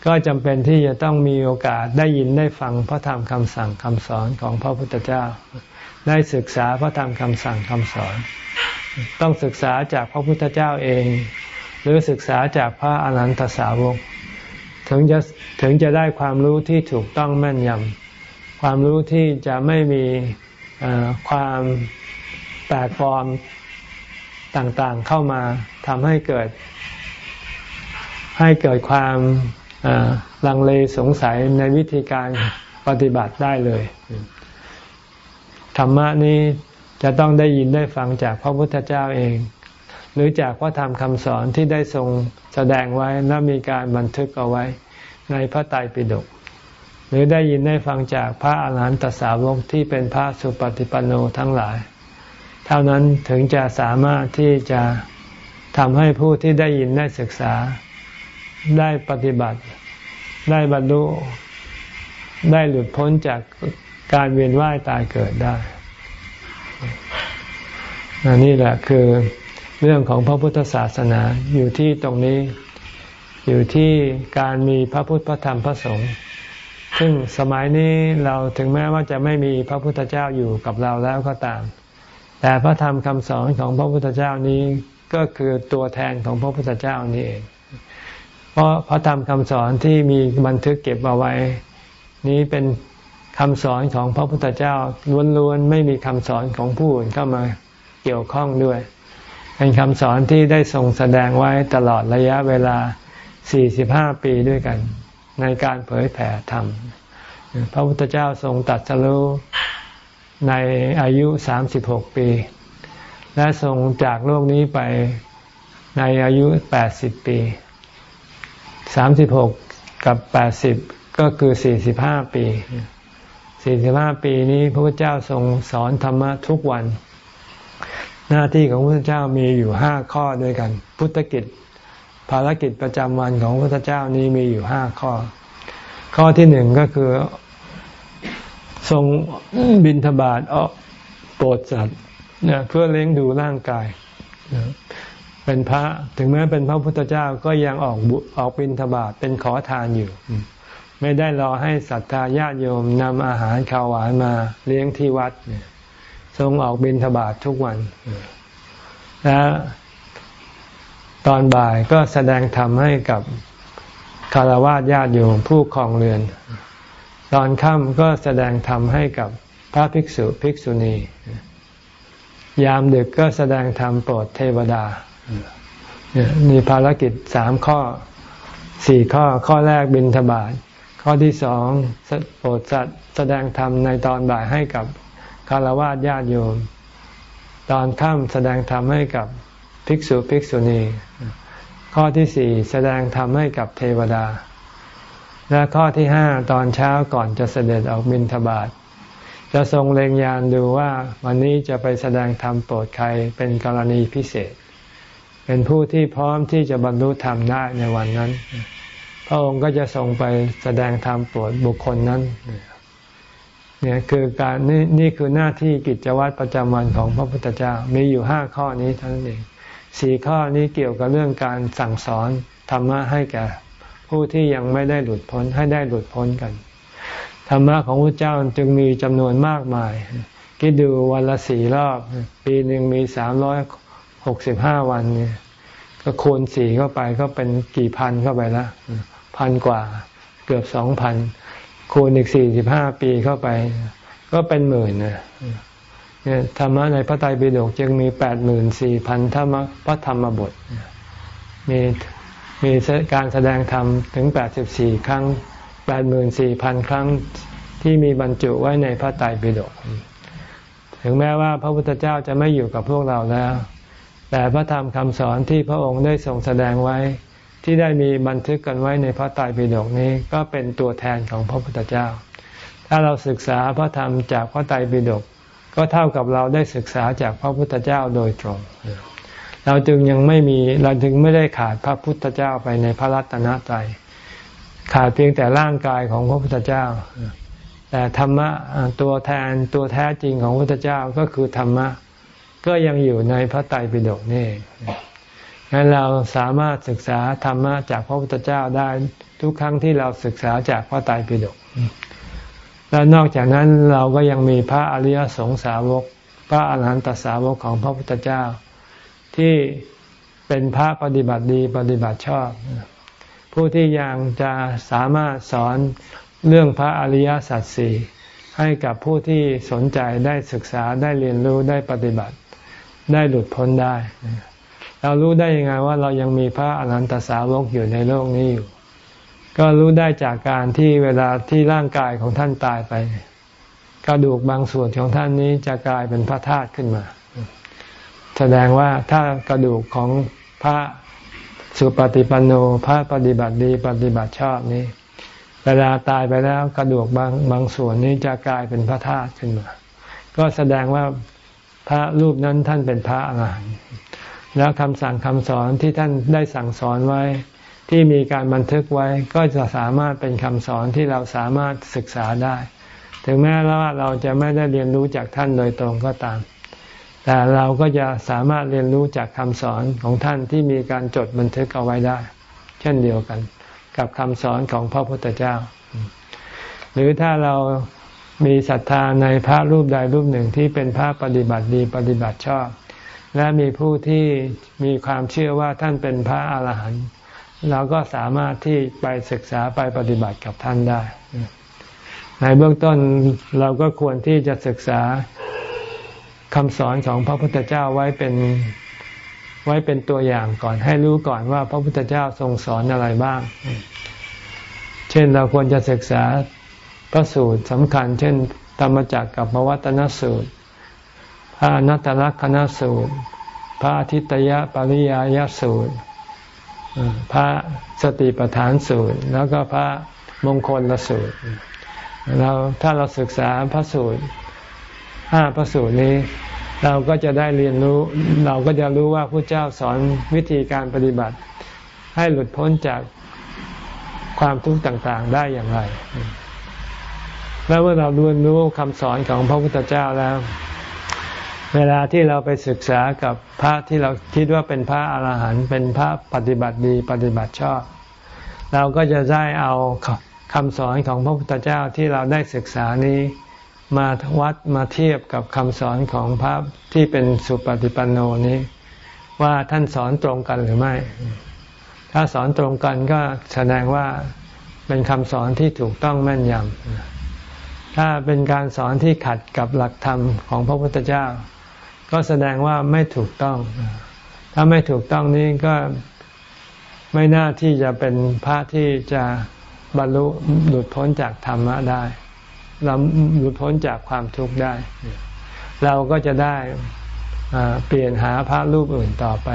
ก็จำเป็นที่จะต้องมีโอกาสได้ยินได้ฟังพระธรรมคำสั่งคำสอนของพระพุทธเจ้า ได้ศึกษาพระธรรมคำสั่งคำสอน ต้องศึกษาจากพระพุทธเจ้าเอง หรือศึกษาจากพระอรหันตสาวก ถึงจะถึงจะได้ความรู้ที่ถูกต้องแม่นยำ ความรู้ที่จะไม่มีความแปลกปลอมต่างๆเข้ามาทำให้เกิด ให้เกิดความลังเลสงสัยในวิธีการปฏิบัติได้เลย ธรรมะนี้จะต้องได้ยินได้ฟังจากพระพุทธเจ้าเอง หรือจากพระธรรมคำสอนที่ได้ทรงแสดงไว้และมีการบันทึกเอาไว้ในพระไตรปิฎก หรือได้ยินได้ฟังจากพระอาหารหันตสาวกที่เป็นพระสุปฏิปันโนทั้งหลาย เท่านั้นถึงจะสามารถที่จะทำให้ผู้ที่ได้ยินได้ศึกษา ได้ปฏิบัติ ได้บรรลุ ได้หลุดพ้นจากการเวียนว่ายตายเกิดได้นี่แหละคือเรื่องของพระพุทธศาสนาอยู่ที่ตรงนี้ อยู่ที่การมีพระพุทธพระธรรมพระสงฆ์ ซึ่งสมัยนี้เราถึงแม้ว่าจะไม่มีพระพุทธเจ้าอยู่กับเราแล้วก็ตาม แต่พระธรรมคำสอนของพระพุทธเจ้านี้ก็คือตัวแทนของพระพุทธเจ้านี่เอง เพราะพระธรรมคำสอนที่มีบันทึกเก็บเอาไว้ นี้เป็นคำสอนของพระพุทธเจ้าล้วนๆไม่มีคำสอนของผู้อื่นเข้ามาเกี่ยวข้องด้วย เป็นคำสอนที่ได้ทรงแสดงไว้ตลอดระยะเวลา 45 ปีด้วยกัน ในการเผยแผ่ธรรม พระพุทธเจ้าทรงตัดสรู้ในอายุสามสิบหกปี และทรงจากโลกนี้ไปในอายุแปดสิบปีสามสิบหกกับแปดสิบก็คือสี่สิบห้าปีสี่สิบห้าปีนี้พระพุทธเจ้าทรงสอนธรรมะทุกวัน หน้าที่ของพระพุทธเจ้ามีอยู่ห้าข้อด้วยกัน พุทธกิจ ภารกิจประจำวันของพระพุทธเจ้านี้มีอยู่ห้าข้อ ข้อที่หนึ่งก็คือ ทรงบินทบาทออกโปรดสัตว์เนี่ยเพื่อเลี้ยงดูร่างกาย เป็นพระถึงแม้เป็นพระพุทธเจ้าก็ยังออกออกบินทบาทเป็นขอทานอยู่ ไม่ได้รอให้ศรัทธาญาติโยมนำอาหารข้าวหวานมาเลี้ยงที่วัด ทรงออกบินทบาททุกวันและ ตอนบ่ายก็แสดงธรรมให้กับคารวะญาติโยมผู้คลองเรือน ตอนค่ำก็แสดงธรรมให้กับพระภิกษุภิกษุณี ยามดึกก็แสดงธรรมโปรดเทวดามีภารกิจสามข้อสี่ข้อข้อแรกบินทบาทข้อที่สองโปรดสัตว์แสดงธรรมในตอนบ่ายให้กับคารวะญาติโยม ตอนค่ำแสดงธรรมให้กับ ภิกษุภิกษุณี ข้อที่สี่แสดงธรรมให้กับเทวดา และข้อที่ห้าตอนเช้าก่อนจะเสด็จออกบินทบาทจะทรงเล็งยานดูว่าวันนี้จะไปแสดงธรรมโปรดใครเป็นกรณีพิเศษ เป็นผู้ที่พร้อมที่จะบรรลุธรรมได้ในวันนั้น พระองค์ก็จะทรงไปแสดงธรรมโปรดบุคคลนั้นเนี่ยคือการนี่นี่คือหน้าที่กิจวัตรประจำวันของพระพุทธเจ้ามีอยู่ห้าข้อนี้เท่านั้นเอง สี่ข้อนี้เกี่ยวกับเรื่องการสั่งสอนธรรมะให้แก่ผู้ที่ยังไม่ได้หลุดพ้นให้ได้หลุดพ้นกัน ธรรมะของพระเจ้าจึงมีจำนวนมากมาย คิดดูวันละสี่รอบ ปีหนึ่งมีสามร้อยหกสิบห้าวันเนี่ยก็คูณสี่เข้าไปก็เป็นกี่พันเข้าไปละพันกว่าเกือบสองพันคูณอีกสี่สิบห้าปีเข้าไป ก็เป็นหมื่นนะเนี่ย ธรรมะในพระไตรปิฎกจึงมีแปดหมื่นสี่พันธรรมพระธรรมบท มีมีการแสดงธรรมถึงแปดสิบสี่ครั้งแปดหมื่นสี่พันครั้งที่มีบรรจุไว้ในพระไตรปิฎกถึงแม้ว่าพระพุทธเจ้าจะไม่อยู่กับพวกเราแล้ว แต่พระธรรมคำสอนที่พระองค์ได้ทรงแสดงไว้ ที่ได้มีบันทึกกันไว้ในพระไตรปิฎกนี้ก็เป็นตัวแทนของพระพุทธเจ้า ถ้าเราศึกษาพระธรรมจากพระไตรปิฎก ก็เท่ากับเราได้ศึกษาจากพระพุทธเจ้าโดยตรง เราจึงยังไม่มีเราจึงไม่ได้ขาดพระพุทธเจ้าไปในพระรัตนตรัยขาดเพียงแต่ร่างกายของพระพุทธเจ้า แต่ธรรมะตัวแทนตัวแท้จริงของพระพุทธเจ้าก็คือธรรมะ ก็ยังอยู่ในพระไตรปิฎกนี่งั้นเราสามารถศึกษาธรรมะจากพระพุทธเจ้าได้ทุกครั้งที่เราศึกษาจากพระไตรปิฎก แล้วนอกจากนั้นเราก็ยังมีพระอริยสงสาวก พระอรหันตสาวกของพระพุทธเจ้า ที่เป็นพระปฏิบัติดีปฏิบัติชอบ ผู้ที่ยังจะสามารถสอนเรื่องพระอริยสัจสี่ให้กับผู้ที่สนใจได้ศึกษาได้เรียนรู้ได้ปฏิบัติ ได้หลุดพ้นได้ เรารู้ได้ยังไงว่าเรายังมีพระอรหันตสาวกอยู่ในโลกนี้อยู่ ก็รู้ได้จากการที่เวลาที่ร่างกายของท่านตายไป กระดูกบางส่วนของท่านนี้จะกลายเป็นพระธาตุขึ้นมา แสดงว่าถ้ากระดูกของพระสุปฏิปันโนพระปฏิบัติดีปฏิบัติชอบนี้ เวลาตายไปแล้วกระดูกบางบางส่วนนี้จะกลายเป็นพระธาตุขึ้นมา ก็แสดงว่าพระรูปนั้นท่านเป็นพระอรหันต์แล้วคำสั่งคำสอนที่ท่านได้สั่งสอนไว้ ที่มีการบันทึกไว้ก็จะสามารถเป็นคำสอนที่เราสามารถศึกษาได้ ถึงแม้ว่าเราจะไม่ได้เรียนรู้จากท่านโดยตรงก็ตาม แต่เราก็จะสามารถเรียนรู้จากคำสอนของท่านที่มีการจดบันทึกเอาไว้ได้ เช่นเดียวกัน กับคำสอนของพระพุทธเจ้า หรือถ้าเรามีศรัทธาในพระรูปใดรูปหนึ่งที่เป็นพระปฏิบัติดีปฏิบัติชอบ และมีผู้ที่มีความเชื่อว่าท่านเป็นพระอาหารหันต์ เราก็สามารถที่ไปศึกษาไปปฏิบัติกับท่านได้ ในเบื้องต้นเราก็ควรที่จะศึกษาคำสอนของพระพุทธเจ้าไว้เป็นไว้เป็นตัวอย่างก่อน ให้รู้ก่อนว่าพระพุทธเจ้าทรงสอนอะไรบ้าง เช่นเราควรจะศึกษาพระสูตรสำคัญ เช่นธรรมจักรกับพวัตนสูตร พระนัตตลักษณสูตร พระอาทิตยปริยายสูตร พระสติปัฏฐานสูตร แล้วก็พระมงคลละสูตรเราถ้าเราศึกษาพระสูตรห้าพระสูตรนี้ เราก็จะได้เรียนรู้ เราก็จะรู้ว่าพระเจ้าสอนวิธีการปฏิบัติ ให้หลุดพ้นจากความทุกข์ต่างๆได้อย่างไร แล้วเมื่อเราเรียนรู้คำสอนของพระพุทธเจ้าแล้ว เวลาที่เราไปศึกษากับพระที่เราคิดว่าเป็นพระอาหารหันต์เป็นพระปฏิบัติดีปฏิบัติชอบ เราก็จะได้เอาคำสอนของพระพุทธเจ้าที่เราได้ศึกษานี้มาวัดมาเทียบกับคำสอนของพระที่เป็นสุปฏิปันโนนี้ ว่าท่านสอนตรงกันหรือไม่ ถ้าสอนตรงกันก็แสดงว่าเป็นคำสอนที่ถูกต้องแม่นยำถ้าเป็นการสอนที่ขัดกับหลักธรรมของพระพุทธเจ้า ก็แสดงว่าไม่ถูกต้อง ถ้าไม่ถูกต้องนี้ก็ไม่น่าที่จะเป็นพระที่จะบรรลุหลุดพ้นจากธรรมะได้ เราหลุดพ้นจากความทุกข์ได้ เราก็จะได้เปลี่ยนหาพระรูปอื่นต่อไป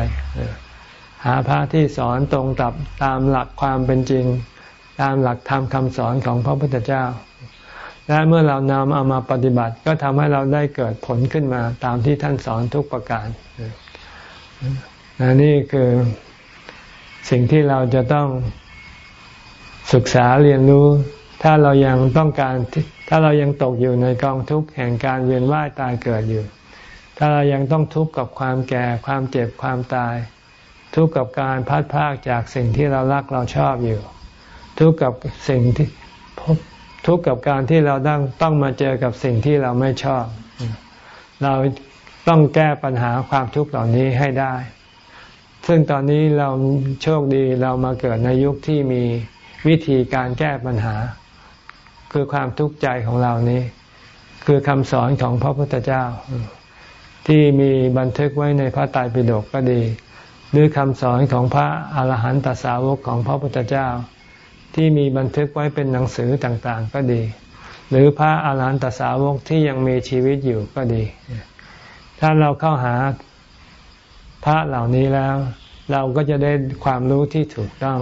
หาพระที่สอนตรงกับตามหลักความเป็นจริง ตามหลักธรรมคำสอนของพระพุทธเจ้า และเมื่อเรานำเอามาปฏิบัติก็ทำให้เราได้เกิดผลขึ้นมาตามที่ท่านสอนทุกประการนนี่คือสิ่งที่เราจะต้องศึกษาเรียนรู้ ถ้าเรายังต้องการถ้าเรายังตกอยู่ในกองทุกข์แห่งการเวียนว่ายตายเกิดอยู่ ถ้าเรายังต้องทุกข์กับความแก่ความเจ็บความตาย ทุกข์กับการพัดพากจากสิ่งที่เรารักเราชอบอยู่ ทุกข์กับสิ่งที่ ทุกข์กับการที่เราต้องต้องมาเจอกับสิ่งที่เราไม่ชอบ เราต้องแก้ปัญหาความทุกข์เหล่านี้ให้ได้ ซึ่งตอนนี้เราโชคดีเรามาเกิดในยุคที่มีวิธีการแก้ปัญหา คือความทุกข์ใจของเรานี้ คือคำสอนของพระพุทธเจ้า ที่มีบันทึกไว้ในพระไตรปิฎกก็ดี หรือคำสอนของพระอาหารหันตสาวกของพระพุทธเจ้า ที่มีบันทึกไว้เป็นหนังสือต่างๆ ก็ดี หรือพระอาหารหันตสาวกที่ยังมีชีวิตอยู่ก็ดี ถ้าเราเข้าหาพระเหล่านี้แล้ว เราก็จะได้ความรู้ที่ถูกต้อง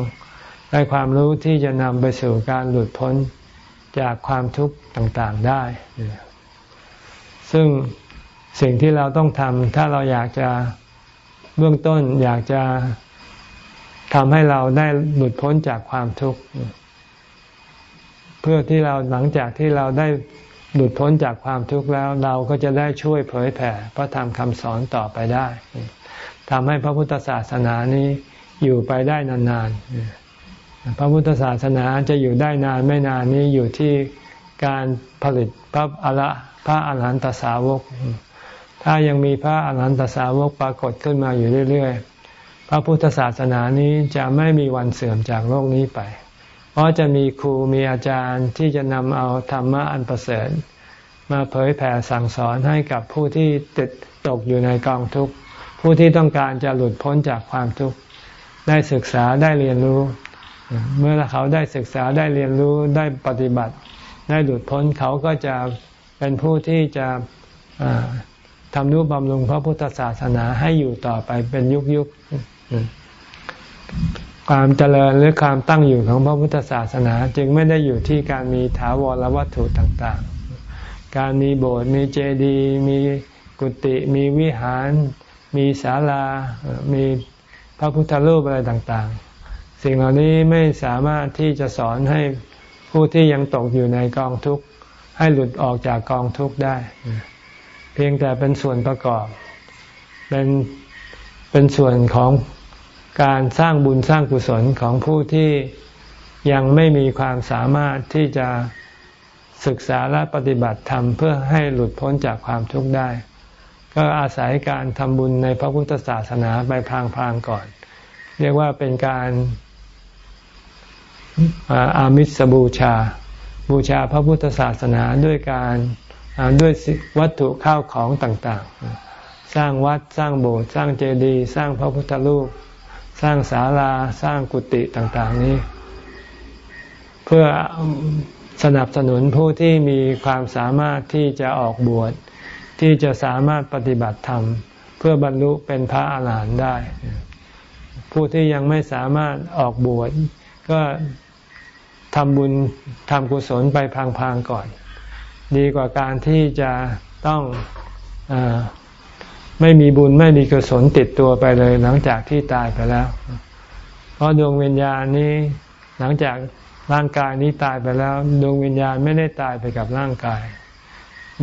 ได้ความรู้ที่จะนำไปสู่การหลุดพ้นจากความทุกข์ต่างๆได้ ซึ่งสิ่งที่เราต้องทำถ้าเราอยากจะเบื้องต้นอยากจะ ทำให้เราได้หลุดพ้นจากความทุกข์ เพื่อที่เราหลังจากที่เราได้หลุดพ้นจากความทุกข์แล้ว เราก็จะได้ช่วยเผยแผ่พระธรรมคำสอนต่อไปได้ทำให้พระพุทธศาสนานี้อยู่ไปได้นานๆ พระพุทธศาสนาจะอยู่ได้นานไม่นานนี้อยู่ที่การผลิตพระอรพระอรหันตสาวก ถ้ายังมีพระอรหันตสาวกปรากฏขึ้นมาอยู่เรื่อยๆ พระพุทธศาสนานี้จะไม่มีวันเสื่อมจากโลกนี้ไป เพราะจะมีครูมีอาจารย์ที่จะนำเอาธรรมะอันประเสริฐมาเผยแผ่สั่งสอนให้กับผู้ที่ติดตกอยู่ในกองทุกข์ ผู้ที่ต้องการจะหลุดพ้นจากความทุกข์ ได้ศึกษาได้เรียนรู้ เมื่อเขาได้ศึกษาได้เรียนรู้ได้ปฏิบัติ ได้หลุดพ้นเขาก็จะเป็นผู้ที่จะทำนุบำรุงพระพุทธศาสนาให้อยู่ต่อไปเป็นยุคยุค ความเจริญหรือความตั้งอยู่ของพระพุทธศาสนาจึงไม่ได้อยู่ที่การมีถาวรวัตถุต่างๆ การมีโบสถ์มีเจดีย์มีกุฏิมีวิหาร มีศาลา มีพระพุทธรูปอะไรต่างๆ สิ่งเหล่านี้ไม่สามารถที่จะสอนให้ผู้ที่ยังตกอยู่ในกองทุกข์ ให้หลุดออกจากกองทุกข์ได้ เพียงแต่เป็นส่วนประกอบ เป็นเป็นส่วนของ การสร้างบุญสร้างกุศลของผู้ที่ยังไม่มีความสามารถที่จะศึกษาและปฏิบัติธรรมเพื่อให้หลุดพ้นจากความทุกข์ได้ ก็อาศัยการทำบุญในพระพุทธศาสนาไปพลางๆก่อน เรียกว่าเป็นการอามิสบูชา บูชาพระพุทธศาสนาด้วยการด้วยวัตถุข้าวของต่างๆ สร้างวัดสร้างโบสถ์สร้างเจดีย์สร้างพระพุทธรูป สร้างศาลาสร้างกุฏิต่างๆนี้ เพื่อสนับสนุนผู้ที่มีความสามารถที่จะออกบวชที่จะสามารถปฏิบัติธรรม เพื่อบรรลุเป็นพระอาหารหันต์ได้ ผู้ที่ยังไม่สามารถออกบวชก็ทำบุญทำกุศลไปพางๆก่อน ดีกว่าการที่จะต้องอ ไม่มีบุญไม่มีกุศลติดตัวไปเลย หลังจากที่ตายไปแล้ว เพราะดวงวิญญาณนี้หลังจากร่างกายนี้ตายไปแล้ว ดวงวิญญาณไม่ได้ตายไปกับร่างกาย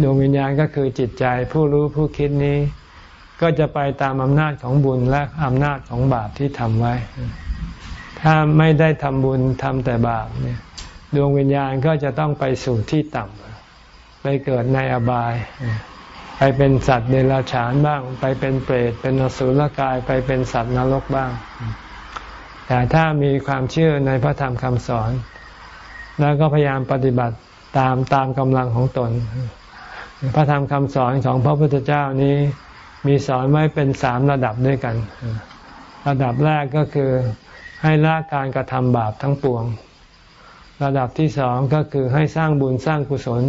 ดวงวิญญาณก็คือจิตใจผู้รู้ผู้คิดนี้ ก็จะไปตามอำนาจของบุญและอำนาจของบาปที่ทำไว้ ถ้าไม่ได้ทำบุญทำแต่บาปเนี่ยดวงวิญญาณก็จะต้องไปสู่ที่ต่ำไปเกิดในอบาย ไปเป็นสัตว์เดรัจฉานบ้าง ไปเป็นเปรตเป็นอสุรกายไปเป็นสัตว์นรกบ้าง แต่ถ้ามีความเชื่อในพระธรรมคำสอน แล้วก็พยายามปฏิบัติตามตามกำลังของตน พระธรรมคำสอนของพระพุทธเจ้านี้มีสอนไว้เป็นสามระดับด้วยกัน ระดับแรกก็คือให้ละการกระทำบาปทั้งปวง ระดับที่สองก็คือให้สร้างบุญสร้างกุศล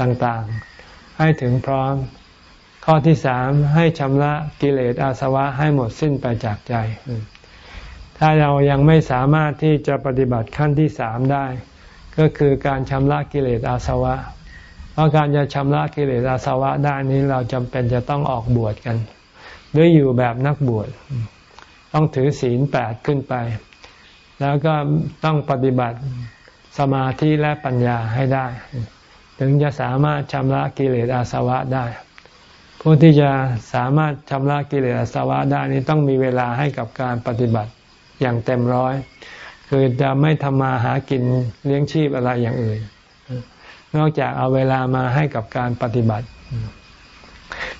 ต่างๆ ให้ถึงพร้อม ข้อที่สามให้ชำระกิเลสอาสวะให้หมดสิ้นไปจากใจ ถ้าเรายังไม่สามารถที่จะปฏิบัติขั้นที่สามได้ ก็คือการชำระกิเลสอาสวะ เพราะการจะชำระกิเลสอาสวะได้นี้เราจำเป็นจะต้องออกบวชกัน ด้วยอยู่แบบนักบวช ต้องถือศีลแปดขึ้นไป แล้วก็ต้องปฏิบัติสมาธิและปัญญาให้ได้ ถึงจะสามารถชำระกิเลสอาสวะได้ ผู้ที่จะสามารถชำระกิเลสอาสวะได้นี้ต้องมีเวลาให้กับการปฏิบัติอย่างเต็มร้อย คือจะไม่ทำมาหากินเลี้ยงชีพอะไรอย่างอื่น นอกจากเอาเวลามาให้กับการปฏิบัติถ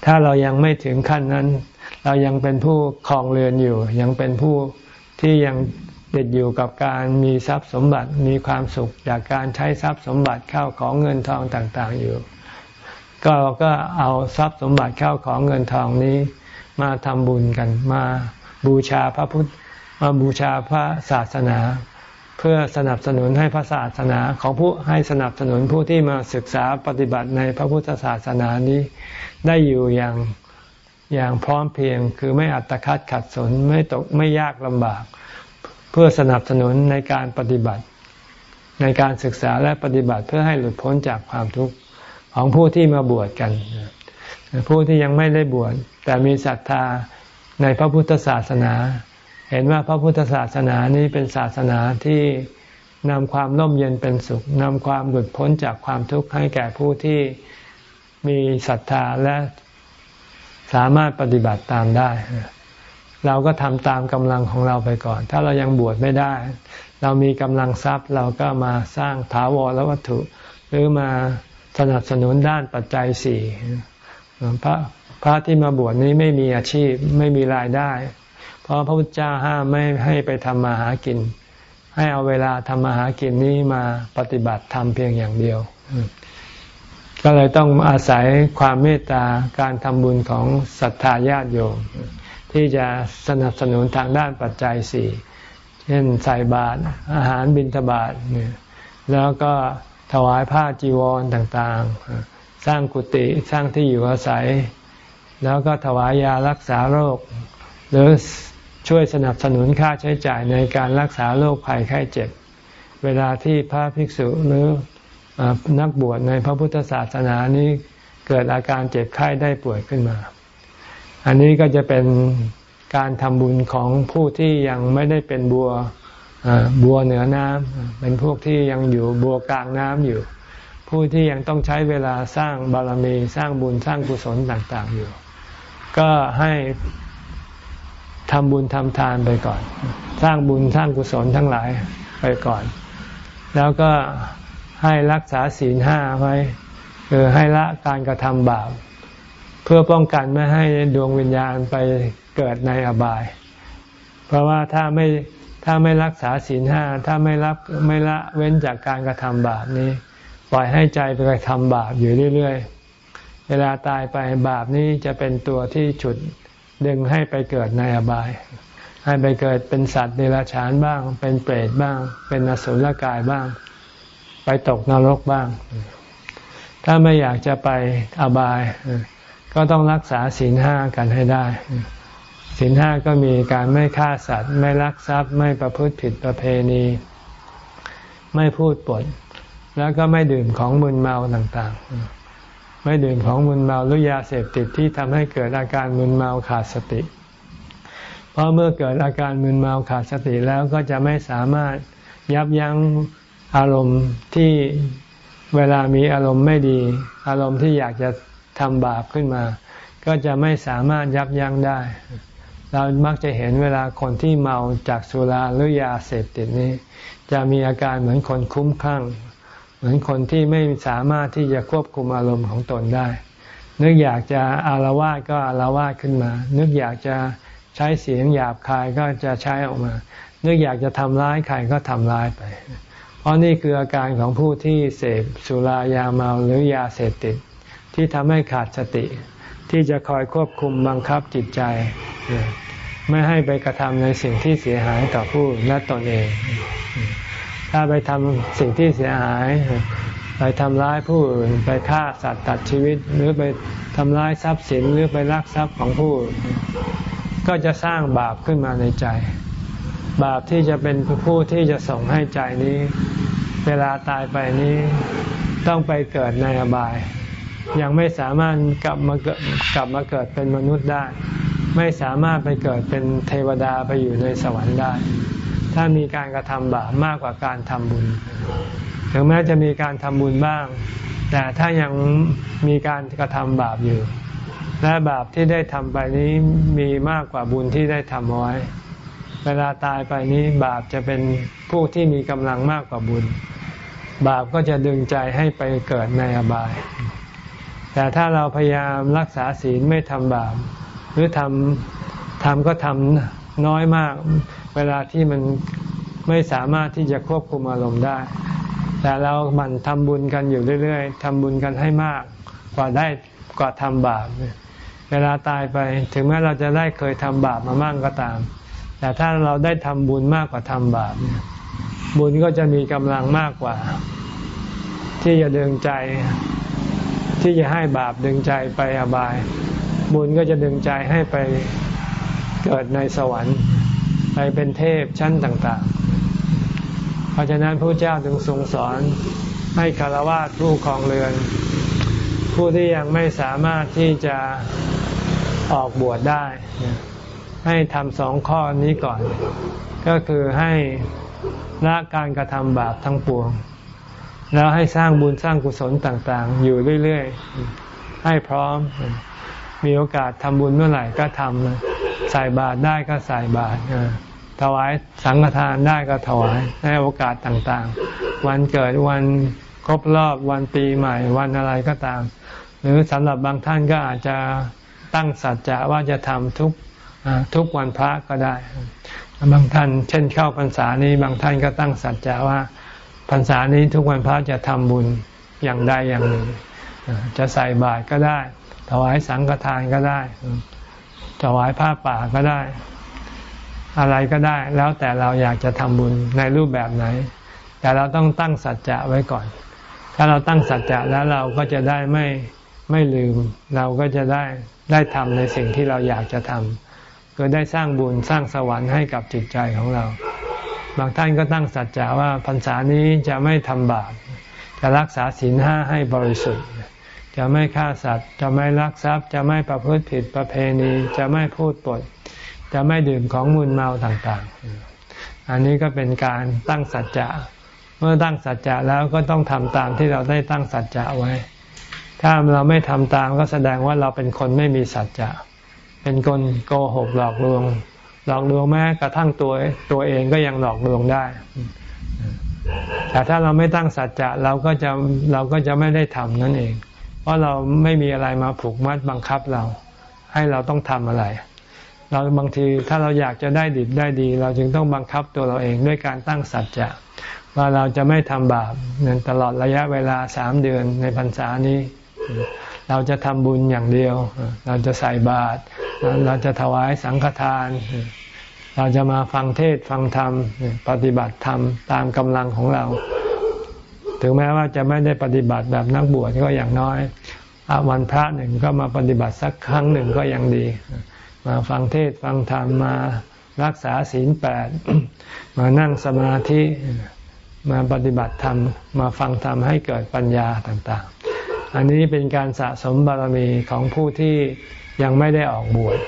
ถ้าเรายังไม่ถึงขั้นนั้น เรายังเป็นผู้คลองเรือนอยู่ ยังเป็นผู้ที่ยังติดอยู่กับการมีทรัพย์สมบัติมีความสุขจากการใช้ทรัพย์สมบัติเข้าของเงินทองต่างๆอยู่ ก็ก็เอาทรัพย์สมบัติเข้าของเงินทองนี้ มาทำบุญกันมาบูชาพระพุทธมาบูชาพระศาสนา เพื่อสนับสนุนให้พระศาสนาของผู้ให้สนับสนุนผู้ที่มาศึกษาปฏิบัติในพระพุทธศาสนานี้ ได้อยู่อย่างอย่างพร้อมเพียงคือไม่อัตคัดขัดสนไม่ตกไม่ยากลำบาก เพื่อสนับสนุนในการปฏิบัติ ในการศึกษาและปฏิบัติเพื่อให้หลุดพ้นจากความทุกข์ ของผู้ที่มาบวชกัน ผู้ที่ยังไม่ได้บวชแต่มีศรัทธาในพระพุทธศาสนา เห็นว่าพระพุทธศาสนานี้เป็นศาสนาที่นำความร่มเย็นเป็นสุขนำความหลุดพ้นจากความทุกข์ให้แก่ผู้ที่มีศรัทธาและสามารถปฏิบัติตามได้ เราก็ทำตามกำลังของเราไปก่อน ถ้าเรายังบวชไม่ได้ เรามีกำลังทรัพย์เราก็มาสร้างถาวรวัตถุ หรือมา สนับสนุนด้านปัจจัยสี่พระพระที่มาบวชนี้ไม่มีอาชีพไม่มีรายได้ เพราะพระพุทธเจ้าห้ามไม่ให้ไปทำมาหากิน ให้เอาเวลาทำมาหากินนี้มาปฏิบัติทำเพียงอย่างเดียว ก็เลยต้องอาศัยความเมตตาการทำบุญของศรัทธาญาติโยม ที่จะสนับสนุนทางด้านปัจจัยสี่เช่นใส่บาตรอาหารบิณฑบาตแล้วก็ ถวายผ้าจีวรต่างๆ สร้างกุฏิสร้างที่อยู่อาศัย แล้วก็ถวายยารักษาโรค หรือช่วยสนับสนุนค่าใช้จ่ายในการรักษาโรคภัยไข้เจ็บ เวลาที่พระภิกษุหรือนักบวชในพระพุทธศาสนานี้เกิดอาการเจ็บไข้ได้ป่วยขึ้นมา อันนี้ก็จะเป็นการทำบุญของผู้ที่ยังไม่ได้เป็นบัว บัวเหนือน้ำเป็นพวกที่ยังอยู่บัวกลางน้ำอยู่ ผู้ที่ยังต้องใช้เวลาสร้างบารมีสร้างบุญสร้างกุศลต่างๆอยู่ ก็ให้ทำบุญทำทานไปก่อน สร้างบุญสร้างกุศลทั้งหลายไปก่อน แล้วก็ให้รักษาศีลห้าไว้คือให้ละการกระทำบาปเพื่อป้องกันไม่ให้ดวงวิญญาณไปเกิดในอบาย เพราะว่าถ้าไม่ ถ้าไม่รักษาศีลห้าถ้าไม่รับไม่ละเว้นจากการกระทำบาปนี้ ปล่อยให้ใจไปกระทำบาปอยู่เรื่อยๆ เวลาตายไปบาปนี้จะเป็นตัวที่ฉุดดึงให้ไปเกิดในอบาย ให้ไปเกิดเป็นสัตว์เดรัจฉานบ้าง เป็นเปรตบ้าง เป็นอสุรกายบ้าง ไปตกนรกบ้าง ถ้าไม่อยากจะไปอบาย ก็ต้องรักษาศีลห้ากันให้ได้ ศีลห้าก็มีการไม่ฆ่าสัตว์ ไม่ลักทรัพย์ ไม่ประพฤติผิดประเพณี ไม่พูดปด แล้วก็ไม่ดื่มของมึนเมาต่างๆ ไม่ดื่มของมึนเมาหรือยาเสพติดที่ทำให้เกิดอาการมึนเมาขาดสติ เพราะเมื่อเกิดอาการมึนเมาขาดสติแล้วก็จะไม่สามารถยับยั้งอารมณ์ที่เวลามีอารมณ์ไม่ดี อารมณ์ที่อยากจะทำบาปขึ้นมา ก็จะไม่สามารถยับยั้งได้ เรามักจะเห็นเวลาคนที่เมาจากสุราหรือยาเสพติดนี้ จะมีอาการเหมือนคนคุ้มคลั่ง เหมือนคนที่ไม่สามารถที่จะควบคุมอารมณ์ของตนได้ นึกอยากจะอารวาสก็อารวาสขึ้นมา นึกอยากจะใช้เสียงหยาบคายก็จะใช้ออกมา นึกอยากจะทำร้ายใครก็ทำร้ายไป เพราะนี่คืออาการของผู้ที่เสพสุรายาเมาหรือยาเสพติด ที่ทำให้ขาดสติ ที่จะคอยควบคุมบังคับจิตใจ ไม่ให้ไปกระทำในสิ่งที่เสียหายต่อผู้และตนเอง ถ้าไปทำสิ่งที่เสียหาย ไปทำร้ายผู้อื่น ไปฆ่าสัตว์ตัดชีวิต หรือไปทำร้ายทรัพย์สินหรือไปลักทรัพย์ของผู้ก็จะสร้างบาปขึ้นมาในใจ บาปที่จะเป็นผู้ที่จะส่งให้ใจนี้ เวลาตายไปนี้ต้องไปเกิดในอบาย ยังไม่สามารถกลับมาเกิดกลับมาเกิดเป็นมนุษย์ได้ ไม่สามารถไปเกิดเป็นเทวดาไปอยู่ในสวรรค์ได้ ถ้ามีการกระทำบาปมากกว่าการทำบุญ ถึงแม้จะมีการทำบุญบ้าง แต่ถ้ายังมีการกระทำบาปอยู่ และบาปที่ได้ทำไปนี้มีมากกว่าบุญที่ได้ทำไว้ เวลาตายไปนี้บาปจะเป็นผู้ที่มีกำลังมากกว่าบุญ บาปก็จะดึงใจให้ไปเกิดในอบาย แต่ถ้าเราพยายามรักษาศีลไม่ทำบาปหรือทำทำก็ทำน้อยมาก เวลาที่มันไม่สามารถที่จะควบคุมอารมณ์ได้ แต่เราหมั่นทำบุญกันอยู่เรื่อยๆทำบุญกันให้มากกว่าได้กว่าทำบาปเวลาตายไปถึงแม้เราจะได้เคยทำบาปมามั่งก็ตาม แต่ถ้าเราได้ทำบุญมากกว่าทำบาปบุญก็จะมีกำลังมากกว่า ที่จะดึงใจ ที่จะให้บาปดึงใจไปอบาย บุญก็จะดึงใจให้ไปเกิดในสวรรค์ไปเป็นเทพชั้นต่างๆ เพราะฉะนั้นพระเจ้าจึงทรงสอนให้คารวะผู้ครองเรือน ผู้ที่ยังไม่สามารถที่จะออกบวชได้ ให้ทำสองข้อนี้ก่อน ก็คือให้ละการกระทำบาปทั้งปวง แล้วให้สร้างบุญสร้างกุศลต่างๆ อยู่เรื่อยๆ ให้พร้อม มีโอกาสทำบุญเมื่อไหร่ก็ทำใส่บาตรได้ก็ใส่บาตรถวายสังฆทานได้ก็ถวายในโอกาสต่างๆ วันเกิดวันครบรอบวันปีใหม่ วันอะไรก็ตาม หรือสำหรับบางท่านก็อาจจะตั้งสัจจะว่าจะทำทุกทุกวันพระก็ได้ บางท่านเช่นเข้าพรรษานี้บางท่านก็ตั้งสัจจะว่า พรรษานี้ทุกวันพระจะทำบุญอย่างใดอย่างหนึ่ง จะใส่บาตรก็ได้ ถวายสังฆทานก็ได้ ถวายผ้าป่าก็ได้ อะไรก็ได้ แล้วแต่เราอยากจะทำบุญในรูปแบบไหน แต่เราต้องตั้งสัจจะไว้ก่อน ถ้าเราตั้งสัจจะแล้วเราก็จะได้ไม่ไม่ลืม เราก็จะได้ได้ทำในสิ่งที่เราอยากจะทำก็ได้สร้างบุญสร้างสวรรค์ให้กับจิตใจของเรา บางท่านก็ตั้งสัจจะว่าพรรษานี้จะไม่ทำบาปจะรักษาศีลห้าให้บริสุทธิ์ จะไม่ฆ่าสัตว์ จะไม่ลักทรัพย์ จะไม่ประพฤติผิดประเพณี จะไม่พูดปด จะไม่ดื่มของมึนเมาต่างๆ อันนี้ก็เป็นการตั้งสัจจะเมื่อตั้งสัจจะแล้วก็ต้องทำตามที่เราได้ตั้งสัจจะไว้ ถ้าเราไม่ทำตามก็แสดงว่าเราเป็นคนไม่มีสัจจะ เป็นคนโกหกหลอกลวง หลอกลวงแม้กระทั่งตัวตัวเองก็ยังหลอกลวงได้ แต่ถ้าเราไม่ตั้งสัจจะเราก็จะเราก็จะไม่ได้ทำนั่นเอง เพราะเราไม่มีอะไรมาผูกมัดบังคับเรา ให้เราต้องทำอะไร เราบางทีถ้าเราอยากจะได้ดิบได้ดี เราจึงต้องบังคับตัวเราเองด้วยการตั้งสัจจะว่าเราจะไม่ทำบาปตลอดระยะเวลาสามเดือนในพรรษานี้ เราจะทำบุญอย่างเดียว เราจะใส่บาตรเราจะถวายสังฆทาน เราจะมาฟังเทศฟังธรรม ปฏิบัติธรรมตามกำลังของเรา ถึงแม้ว่าจะไม่ได้ปฏิบัติแบบนักบวชก็อย่างน้อยวันพระหนึ่งก็มาปฏิบัติสักครั้งหนึ่งก็ยังดี มาฟังเทศฟังธรรมมารักษาศีลแปดมานั่งสมาธิมาปฏิบัติธรรม มาฟังธรรมให้เกิดปัญญาต่าง อันนี้เป็นการสะสมบารมีของผู้ที่ยังไม่ได้ออกบวช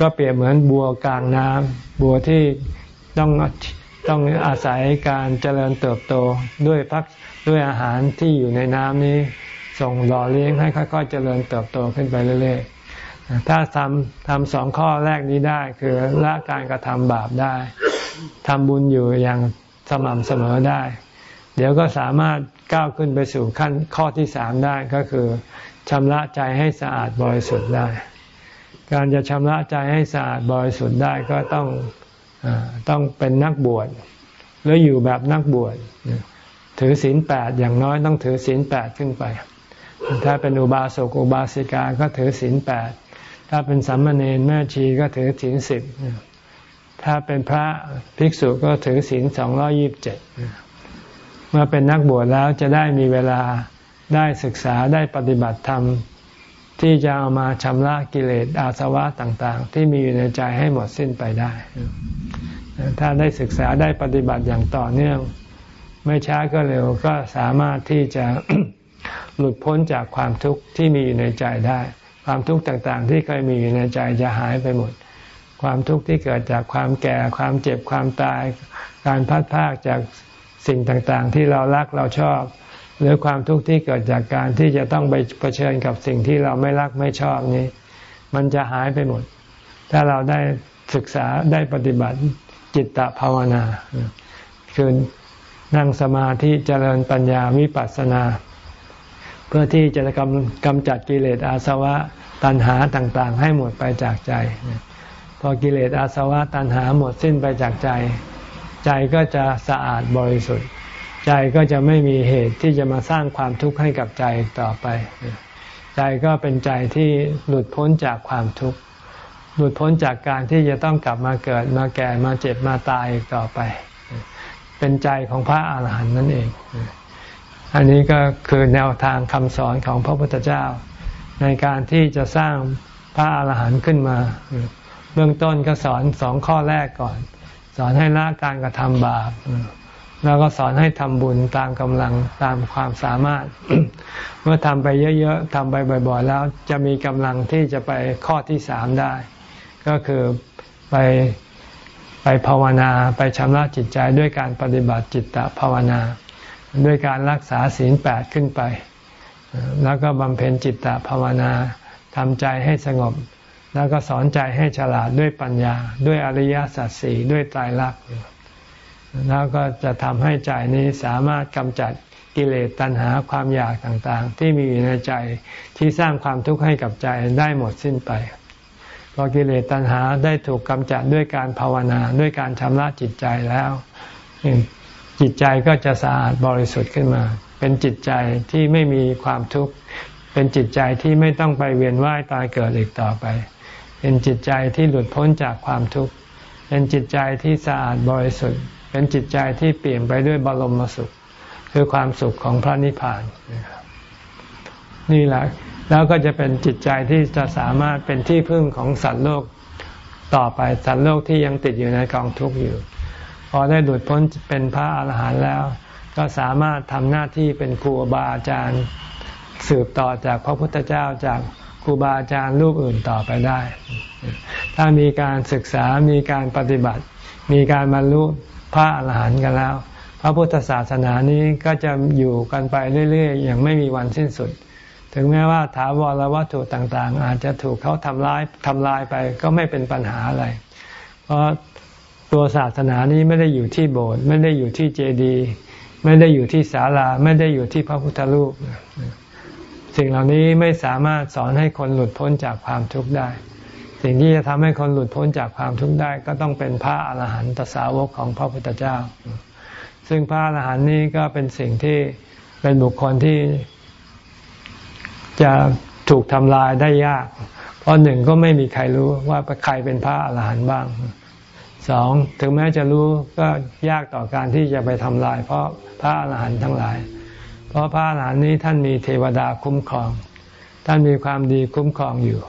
ก็เปรียบเหมือนบัวกลางน้ำบัวที่ต้องต้องอาศัยการเจริญเติบโตด้วยพักด้วยอาหารที่อยู่ในน้ำนี้ ส่งหล่อเลี้ยงให้ค่อยๆเจริญเติบโตขึ้นไปเรื่อยๆ ถ้าทำทำสองข้อแรกนี้ได้คือละการกระทำบาปได้ทำบุญอยู่อย่างสม่ำเสมอได้ เดี๋ยวก็สามารถก้าวขึ้นไปสู่ขั้นข้อที่สามได้ก็คือชำระใจให้สะอาดบริสุทธิ์ได้ การจะชำระใจให้สะอาดบริสุทธิ์ได้ก็ต้องอต้องเป็นนักบวชหรืออยู่แบบนักบวชถือศีลแปดอย่างน้อยต้องถือศีลแปดขึ้นไป ถ้าเป็นอุบาสกอุบาสิกาก็ถือศีลแปดถ้าเป็นสัมมาเนรแม่ชีก็ถือศีลสิบถ้าเป็นพระภิกษุก็ถือศีลสองร้อยิบเจ็ด มื่อเป็นนักบวชแล้วจะได้มีเวลาได้ศึกษาได้ปฏิบัติธรรม ที่จะเอามาชำระกิเลสอาสวะต่าง ๆ ที่มีอยู่ในใจให้หมดสิ้นไปได้ ถ้าได้ศึกษาได้ปฏิบัติอย่างต่อเนื่อง ไม่ช้าก็เร็วก็สามารถที่จะหลุดพ้นจากความทุกข์ที่มีอยู่ในใจได้ ความทุกข์ต่างๆ ที่เคยมีอยู่ในใจจะหายไปหมด ความทุกข์ที่เกิดจากความแก่ความเจ็บความตาย การพัดพากจาก สิ่งต่างๆ ที่เรารักเราชอบ หรือความทุกข์ที่เกิดจากการที่จะต้องไปเผชิญกับสิ่งที่เราไม่รักไม่ชอบนี้ มันจะหายไปหมด ถ้าเราได้ศึกษาได้ปฏิบัติจิตตภาวนา คือนั่งสมาธิเจริญปัญญาวิปัสสนา เพื่อที่จะกำกำจัดกิเลสอาสวะตัณหาต่างๆ ให้หมดไปจากใจ พอกิเลสอาสวะตัณหาหมดสิ้นไปจากใจ ใจก็จะสะอาดบริสุทธิ์ ใจก็จะไม่มีเหตุที่จะมาสร้างความทุกข์ให้กับใจต่อไป ใจก็เป็นใจที่หลุดพ้นจากความทุกข์ หลุดพ้นจากการที่จะต้องกลับมาเกิดมาแก่มาเจ็บมาตายอีกต่อไป เป็นใจของพระอาหารหันต์นั่นเอง อันนี้ก็คือแนวทางคำสอนของพระพุทธเจ้า ในการที่จะสร้างพระอาหารหันต์ขึ้นมา เบื้องต้นก็สอนสองข้อแรกก่อน สอนให้ละการกระทำบาปแล้วก็สอนให้ทำบุญตามกำลังตามความสามารถ เมื่อทำไปเยอะๆทำไปบ่อย ๆ แล้วจะมีกำลังที่จะไปข้อที่สามได้ ก็คือไปไปภาวนาไปชำระจิตใจด้วยการปฏิบัติจิตตภาวนา ด้วยการรักษาศีลแปดขึ้นไป แล้วก็บำเพ็ญจิตตภาวนาทำใจให้สงบ แล้วก็สอนใจให้ฉลาดด้วยปัญญา ด้วยอริยสัจสี่ด้วยไตรลักษณ์แล้วก็จะทำให้ใจนี้สามารถกำจัดกิเลสตัณหาความอยากต่างๆ ที่มีอยู่ในใจที่สร้างความทุกข์ให้กับใจได้หมดสิ้นไปพอกิเลสตัณหาได้ถูกกำจัดด้วยการภาวนาด้วยการชำระจิตใจแล้วจิตใจก็จะสะอาดบริสุทธิ์ขึ้นมา เป็นจิตใจที่ไม่มีความทุกข์ เป็นจิตใจที่ไม่ต้องไปเวียนว่ายตายเกิดอีกต่อไป เป็นจิตใจที่หลุดพ้นจากความทุกข์ เป็นจิตใจที่สะอาดบริสุทธิ์ เป็นจิตใจที่เปลี่ยนไปด้วยบรมสุข คือความสุขของพระนิพพาน นี่แหละ แล้วก็จะเป็นจิตใจที่จะสามารถเป็นที่พึ่งของสัตว์โลกต่อไป สัตว์โลกที่ยังติดอยู่ในกองทุกข์อยู่ พอได้หลุดพ้นเป็นพระอาหารหันต์แล้ว ก็สามารถทำหน้าที่เป็นครูบาอาจารย์ สืบต่อจากพระพุทธเจ้าจาก ครูบาอาจารย์รูปอื่นต่อไปได้ ถ้ามีการศึกษามีการปฏิบัติ มีการบรรลุพระอาหารหันต์กันแล้ว พระพุทธศาสนานี้ก็จะอยู่กันไปเรื่อยๆอย่างไม่มีวันสิ้นสุด ถึงแม้ว่าถาวรวัตถุต่างๆ อาจจะถูกเขาทำลายทำลายไปก็ไม่เป็นปัญหาอะไร เพราะตัวศาสนานี้ไม่ได้อยู่ที่โบสถ์ไม่ได้อยู่ที่เจดีย์ไม่ได้อยู่ที่ศาลาไม่ได้อยู่ที่พระพุทธรูป สิ่งเหล่านี้ไม่สามารถสอนให้คนหลุดพ้นจากความทุกข์ได้ สิ่งที่จะทำให้คนหลุดพ้นจากความทุกข์ได้ ก็ต้องเป็นพระอรหันตสาวกของพระพุทธเจ้า ซึ่งพระอรหันต์นี้ก็เป็นสิ่งที่เป็นบุคคลที่จะถูกทำลายได้ยาก เพราะหนึ่งก็ไม่มีใครรู้ว่าใครเป็นพระอรหันต์บ้างสองถึงแม้จะรู้ก็ยากต่อการที่จะไปทำลาย เพราะพระอรหันต์ทั้งหลาย เพราะพระอรหันต์นี้ท่านมีเทวดาคุ้มครอง ท่านมีความดีคุ้มครองอยู่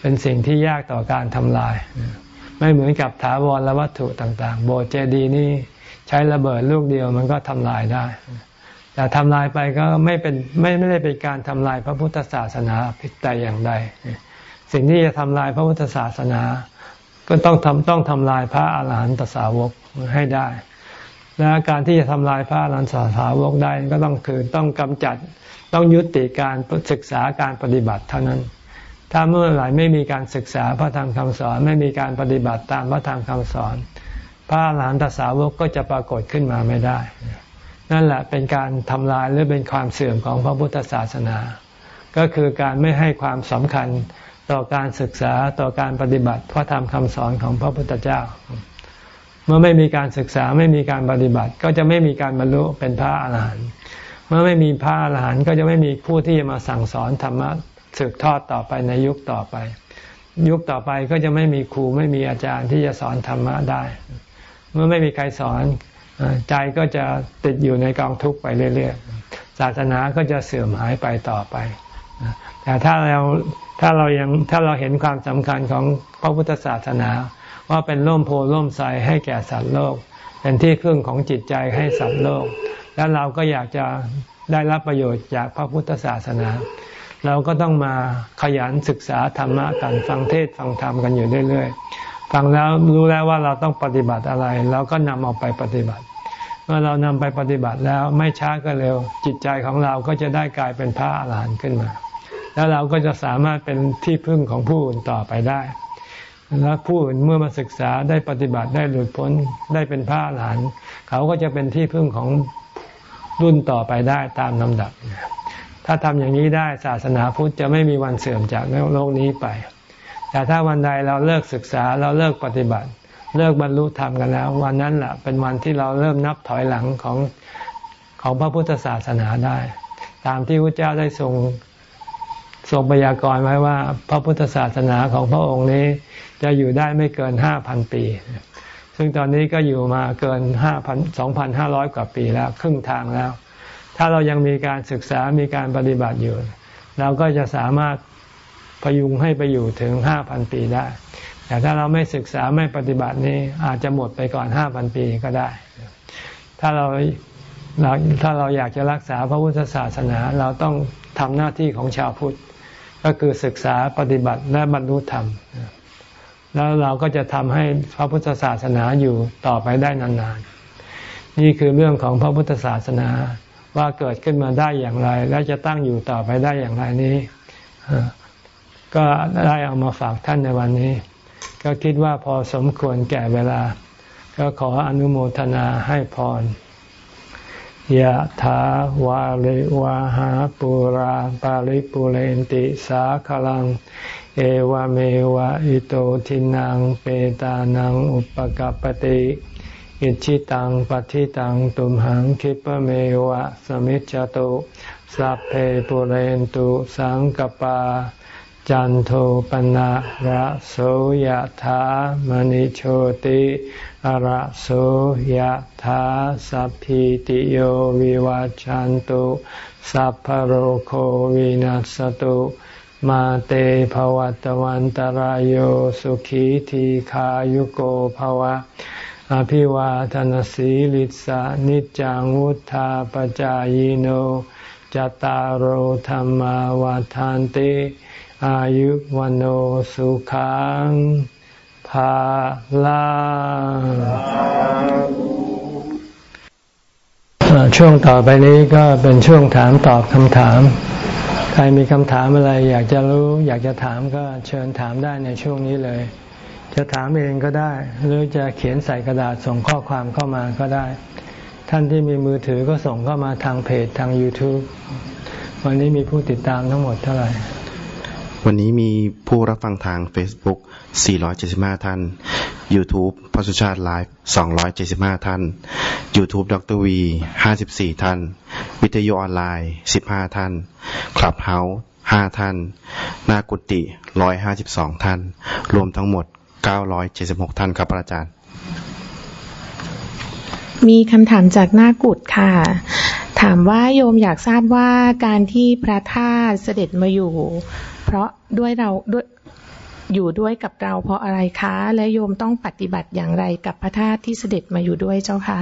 เป็นสิ่งที่ยากต่อการทำลาย ไม่เหมือนกับถาวรและวัตถุต่างๆ โบสถ์เจดีย์นี่ใช้ระเบิดลูกเดียวมันก็ทำลายได้ แต่ทำลายไปก็ไม่เป็นไม่ไม่ได้เป็นการทำลายพระพุทธศาสนาผิดแต่อย่างใด สิ่งที่จะทำลายพระพุทธศาสนา ก็ต้องทำต้องทำลายพระอาหารหันตสาวกให้ได้ และการที่จะทำลายพระอาหารหันตสาวกได้ก็ต้องคือต้องกำจัดต้องยุติการศึกษาการปฏิบัติเท่านั้น ถ้าเมื่อไหร่ไม่มีการศึกษาพระธรรมคำสอน ไม่มีการปฏิบัติตามพระธรรมคำสอน พระอาหารหันตสาวกก็จะปรากฏขึ้นมาไม่ได้ นั่นแหละเป็นการทำลายหรือเป็นความเสื่อมของพระพุทธศาสนา ก็คือการไม่ให้ความสำคัญต่อการศึกษาต่อการปฏิบัติพระธรรมคำสอนของพระพุทธเจ้า เมื่อไม่มีการศึกษาไม่มีการปฏิบัติ ก็จะไม่มีการบรรลุเป็นพระอาหารหันต์เมื่อไม่มีพระอาหารหันต์ก็จะไม่มีผู้ที่จะมาสั่งสอนธรรมะสืบทอดต่อไปในยุคต่อไป ยุคต่อไปก็จะไม่มีครูไม่มีอาจารย์ที่จะสอนธรรมะได้ เมื่อไม่มีใครสอนใจก็จะติดอยู่ในกองทุกข์ไปเรื่อยๆศาสนาก็จะเสื่อมหายไปต่อไปแต่ถ้าเราถ้าเรายังถ้าเราเห็นความสำคัญของพระพุทธศาสนา ว่าเป็นร่มโพล่มใสให้แก่สัตว์โลก เป็นที่พึ่งของจิตใจให้สัตว์โลก แล้วเราก็อยากจะได้รับประโยชน์จากพระพุทธศาสนา เราก็ต้องมาขยันศึกษาธรรมะกันฟังเทศฟังธรรมกันอยู่เรื่อยๆฟังแล้วรู้แล้วว่าเราต้องปฏิบัติอะไร เราก็นำเอาไปปฏิบัติ เมื่อเรานำไปปฏิบัติแล้วไม่ช้าก็เร็ว จิตใจของเราก็จะได้กลายเป็นพระอรหันต์ขึ้นมา แล้วเราก็จะสามารถเป็นที่พึ่งของผู้อื่นต่อไปได้ และผู้อื่นเมื่อมาศึกษาได้ปฏิบัติได้หลุดพ้นได้เป็นพระอรหันต์เขาก็จะเป็นที่พึ่งของรุ่นต่อไปได้ตามลำดับ ถ้าทำอย่างนี้ได้ศาสนาพุทธจะไม่มีวันเสื่อมจากโลกนี้ไป แต่ถ้าวันใดเราเลิกศึกษาเราเลิกปฏิบัติ เลิกบรรลุธรรมกันแล้ว วันนั้นแหละเป็นวันที่เราเริ่มนับถอยหลังของของพระพุทธศาสนาได้ ตามที่พระเจ้าได้ทรงทรงพยากรณ์ไว้ว่า พระพุทธศาสนาของพระองค์นี้ จะอยู่ได้ไม่เกินห้าพันปี ซึ่งตอนนี้ก็อยู่มาเกินห้าพันสองพันห้าร้อยกว่าปีแล้ว ครึ่งทางแล้ว ถ้าเรายังมีการศึกษามีการปฏิบัติอยู่เราก็จะสามารถพยุงให้ไปอยู่ถึงห้าพันปีได้ แต่ถ้าเราไม่ศึกษาไม่ปฏิบัตินี้อาจจะหมดไปก่อนห้าพันปีก็ได้ ถ้าเราเราถ้าเราอยากจะรักษาพระพุทธศาสนา เราต้องทำหน้าที่ของชาวพุทธ ก็คือศึกษาปฏิบัติและบรรลุธรรม แล้วเราก็จะทำให้พระพุทธศาสนาอยู่ต่อไปได้นานๆ นี่คือเรื่องของพระพุทธศาสนาว่าเกิดขึ้นมาได้อย่างไร และจะตั้งอยู่ต่อไปได้อย่างไรนี้ ก็ได้เอามาฝากท่านในวันนี้ ก็คิดว่าพอสมควรแก่เวลา ก็ขออนุโมทนาให้พรยะถาวาริวาหาปุราปาริปุเรนติสาคลัง เอวเมวะอิโตทินังเปตานังอุปกัปติอิชิตังปฏิตังตุมหังคิปเมวะสมิจจตุสัพเพปุเรนตุสังกปา จันโทปนะระโสยธามณิโชติระโสยธาสัพพิติโยวิวาจันตุสัพพโรโควินัสตุ มาเตภวัตวันตารโยสุขีทีขายุโกภวะ อภิวาทนสีลิสานิจังวุธาปจายโนจตารโหธรรมวาทานติ อายุวันโอสุขังภาลาช่วงต่อไปนี้ก็เป็นช่วงถามตอบคำถาม ใครมีคำถามอะไร อยากจะรู้อยากจะถามก็เชิญถามได้ในช่วงนี้เลย จะถามเองก็ได้ หรือจะเขียนใส่กระดาษส่งข้อความเข้ามาก็ได้ ท่านที่มีมือถือก็ส่งเข้ามาทางเพจทาง YouTube วันนี้มีผู้ติดตามทั้งหมดเท่าไหร่ วันนี้มีผู้รับฟังทาง Facebook 475 ท่าน YouTube พระสุชาติไลฟ์275 ท่าน YouTube ดรวี 54 ท่าน วิทยุออนไลน์ 15 ท่าน คลับเฮาส์5ท่าน นากุติ 152 ท่าน รวมทั้งหมด 976 ท่านครับอาจารย์ มีคำถามจากหน้ากุดค่ะถามว่าโยมอยากทราบว่าการที่พระธาตุเสด็จมาอยู่ เพราะด้วยเราด้วย อยู่ด้วยกับเราเพราะอะไรคะ และโยมต้องปฏิบัติอย่างไรกับพระธาตุที่เสด็จมาอยู่ด้วยเจ้าคะ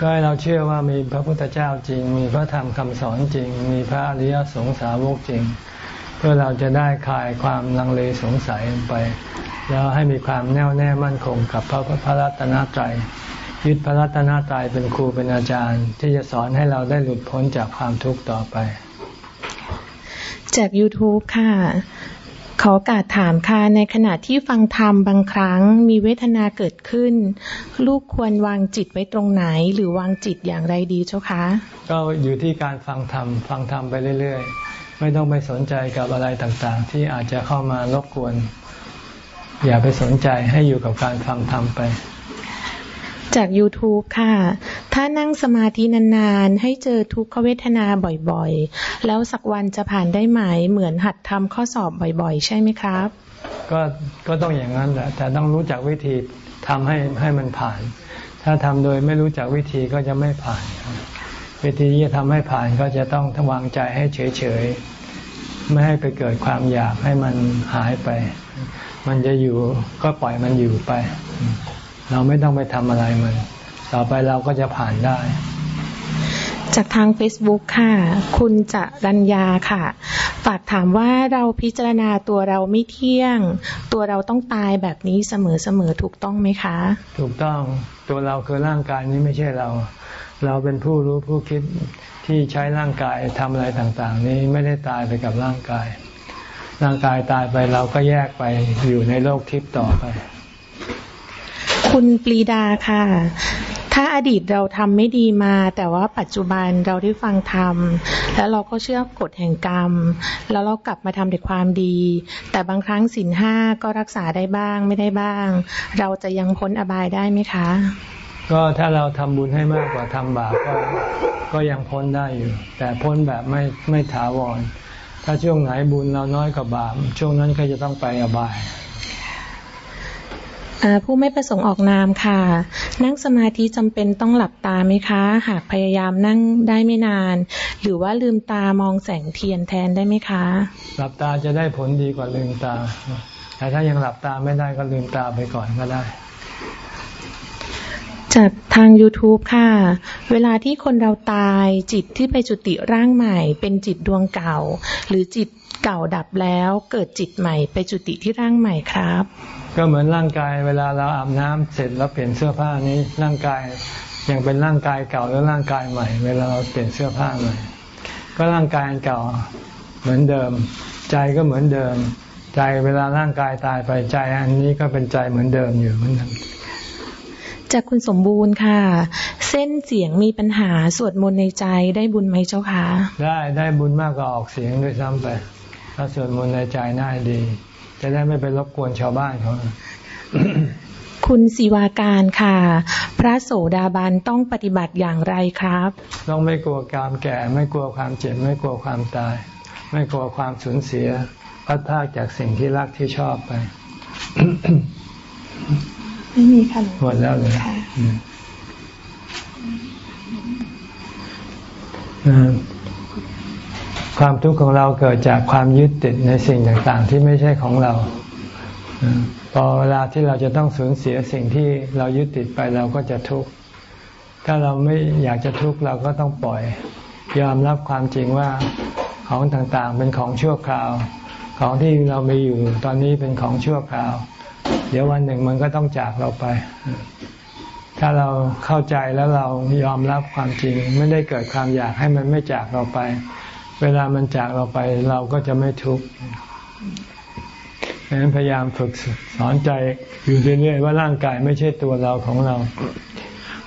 ก็ให้เราเชื่อว่ามีพระพุทธเจ้าจริง มีพระธรรมคำสอนจริง มีพระอริยสงสาวกจริง เพื่อเราจะได้คลายความลังเลสงสัยไป แล้วให้มีความแน่วแน่มั่นคงกับพระพระรัตนตรัยยึดพระรัตนตรัยเป็นครูเป็นอาจารย์ ที่จะสอนให้เราได้หลุดพ้นจากความทุกข์ต่อไป จาก YouTube ค่ะ ขอการถามค่ะในขณะที่ฟังธรรมบางครั้งมีเวทนาเกิดขึ้น ลูกควรวางจิตไว้ตรงไหน หรือวางจิตอย่างไรดีเจ้าคะ ก็อยู่ที่การฟังธรรมฟังธรรมไปเรื่อย ๆ ไม่ต้องไปสนใจกับอะไรต่างๆ ที่อาจจะเข้ามารบกวน อย่าไปสนใจให้อยู่กับการฟังธรรมไป จาก YouTube ค่ะ ถ้านั่งสมาธินานๆ ให้เจอทุกขเวทนาบ่อยๆ แล้วสักวันจะผ่านได้ไหม เหมือนหัดทำข้อสอบบ่อยๆ ใช่ไหมครับ ก็ก็ต้องอย่างนั้นแหละ แต่ต้องรู้จักวิธีทำให้ให้มันผ่าน ถ้าทำโดยไม่รู้จักวิธีก็จะไม่ผ่าน วิธีที่จะทำให้ผ่านก็จะต้องวางใจให้เฉยๆ ไม่ให้ไปเกิดความอยากให้มันหายไป มันจะอยู่ก็ปล่อยมันอยู่ไป เราไม่ต้องไปทำอะไรมัน ต่อไปเราก็จะผ่านได้ จากทาง Facebook ค่ะ คุณจะรัญญาค่ะ ฝากถามว่าเราพิจารณาตัวเราไม่เที่ยง ตัวเราต้องตายแบบนี้เสมอๆถูกต้องไหมคะ ถูกต้องตัวเราคือร่างกายนี้ไม่ใช่เรา เราเป็นผู้รู้ผู้คิดที่ใช้ร่างกายทำอะไรต่าง ๆ นี้ไม่ได้ตายไปกับร่างกาย ร่างกายตายไปเราก็แยกไปอยู่ในโลกทิพย์ต่อไป คุณปรีดาค่ะ ถ้าอดีตเราทำไม่ดีมา แต่ว่าปัจจุบันเราได้ฟังธรรม แล้วเราก็เชื่อกฎแห่งกรรม แล้วเรากลับมาทำแต่ความดี แต่บางครั้งสินห้าก็รักษาได้บ้างไม่ได้บ้าง เราจะยังพ้นอบายได้ไหมคะ ก็ถ้าเราทำบุญให้มากกว่าทำบาปก็ก็ยังพ้นได้อยู่ แต่พ้นแบบไม่ไม่ถาวร ถ้าช่วงไหนบุญเราน้อยกว่าบาป ช่วงนั้นก็จะต้องไปอบาย ผู้ไม่ประสงค์ออกนามค่ะ นั่งสมาธิจำเป็นต้องหลับตาไหมคะ หากพยายามนั่งได้ไม่นาน หรือว่าลืมตามองแสงเทียนแทนได้ไหมคะ หลับตาจะได้ผลดีกว่าลืมตา แต่ถ้ายังหลับตาไม่ได้ก็ลืมตาไปก่อนก็ได้ จากทาง YouTube ค่ะ เวลาที่คนเราตายจิตที่ไปจุติร่างใหม่ เป็นจิตดวงเก่า หรือจิตเก่าดับแล้วเกิดจิตใหม่ ไปจุติที่ร่างใหม่ครับ ก็เหมือนร่างกายเวลาเราอาบน้ำเสร็จแล้วเปลี่ยนเสื้อผ้านี้ร่างกายยังเป็นร่างกายเก่าหรือร่างกายใหม่ เวลาเราเปลี่ยนเสื้อผ้าใหม่ก็ร่างกายอันเก่าเหมือนเดิม ใจก็เหมือนเดิม ใจเวลาร่างกายตายไปใจอันนี้ก็เป็นใจเหมือนเดิมอยู่เหมือนกันจากคุณสมบูรณ์ค่ะ เส้นเสียงมีปัญหาสวดมนต์ในใจได้บุญไหมเจ้าคะได้ได้บุญมากกว่าออกเสียงด้วยซ้ำไปถ้าสวดมนต์ในใจน่าดี จะได้ไม่ไปรบกวนชาวบ้านเขาคุณศิวาการค่ะ พระโสดาบันต้องปฏิบัติอย่างไรครับ ต้องไม่กลัวความแก่ ไม่กลัวความเจ็บ ไม่กลัวความตาย ไม่กลัวความสูญเสียพัดพรากจากสิ่งที่รักที่ชอบไป ไม่มีค่ะหมดแล้วเลยค่ะอืมอ่า ความทุกข์ของเราเกิดจากความยึดติดในสิ่งต่างๆ ที่ไม่ใช่ของเราพอเวลาที่เราจะต้องสูญเสียสิ่งที่เรายึดติดไปเราก็จะทุกข์ถ้าเราไม่อยากจะทุกข์เราก็ต้องปล่อย ยอมรับความจริงว่าของต่างๆ เป็นของชั่วคราว ของที่เรามีอยู่ตอนนี้เป็นของชั่วคราว เดี๋ยววันหนึ่งมันก็ต้องจากเราไป ถ้าเราเข้าใจแล้วเรายอมรับความจริง ไม่ได้เกิดความอยากให้มันไม่จากเราไป เวลามันจากเราไปเราก็จะไม่ทุกข์ดังนั้นพยายามฝึกสอนใจอยู่เรื่อยๆว่าร่างกายไม่ใช่ตัวเราของเรา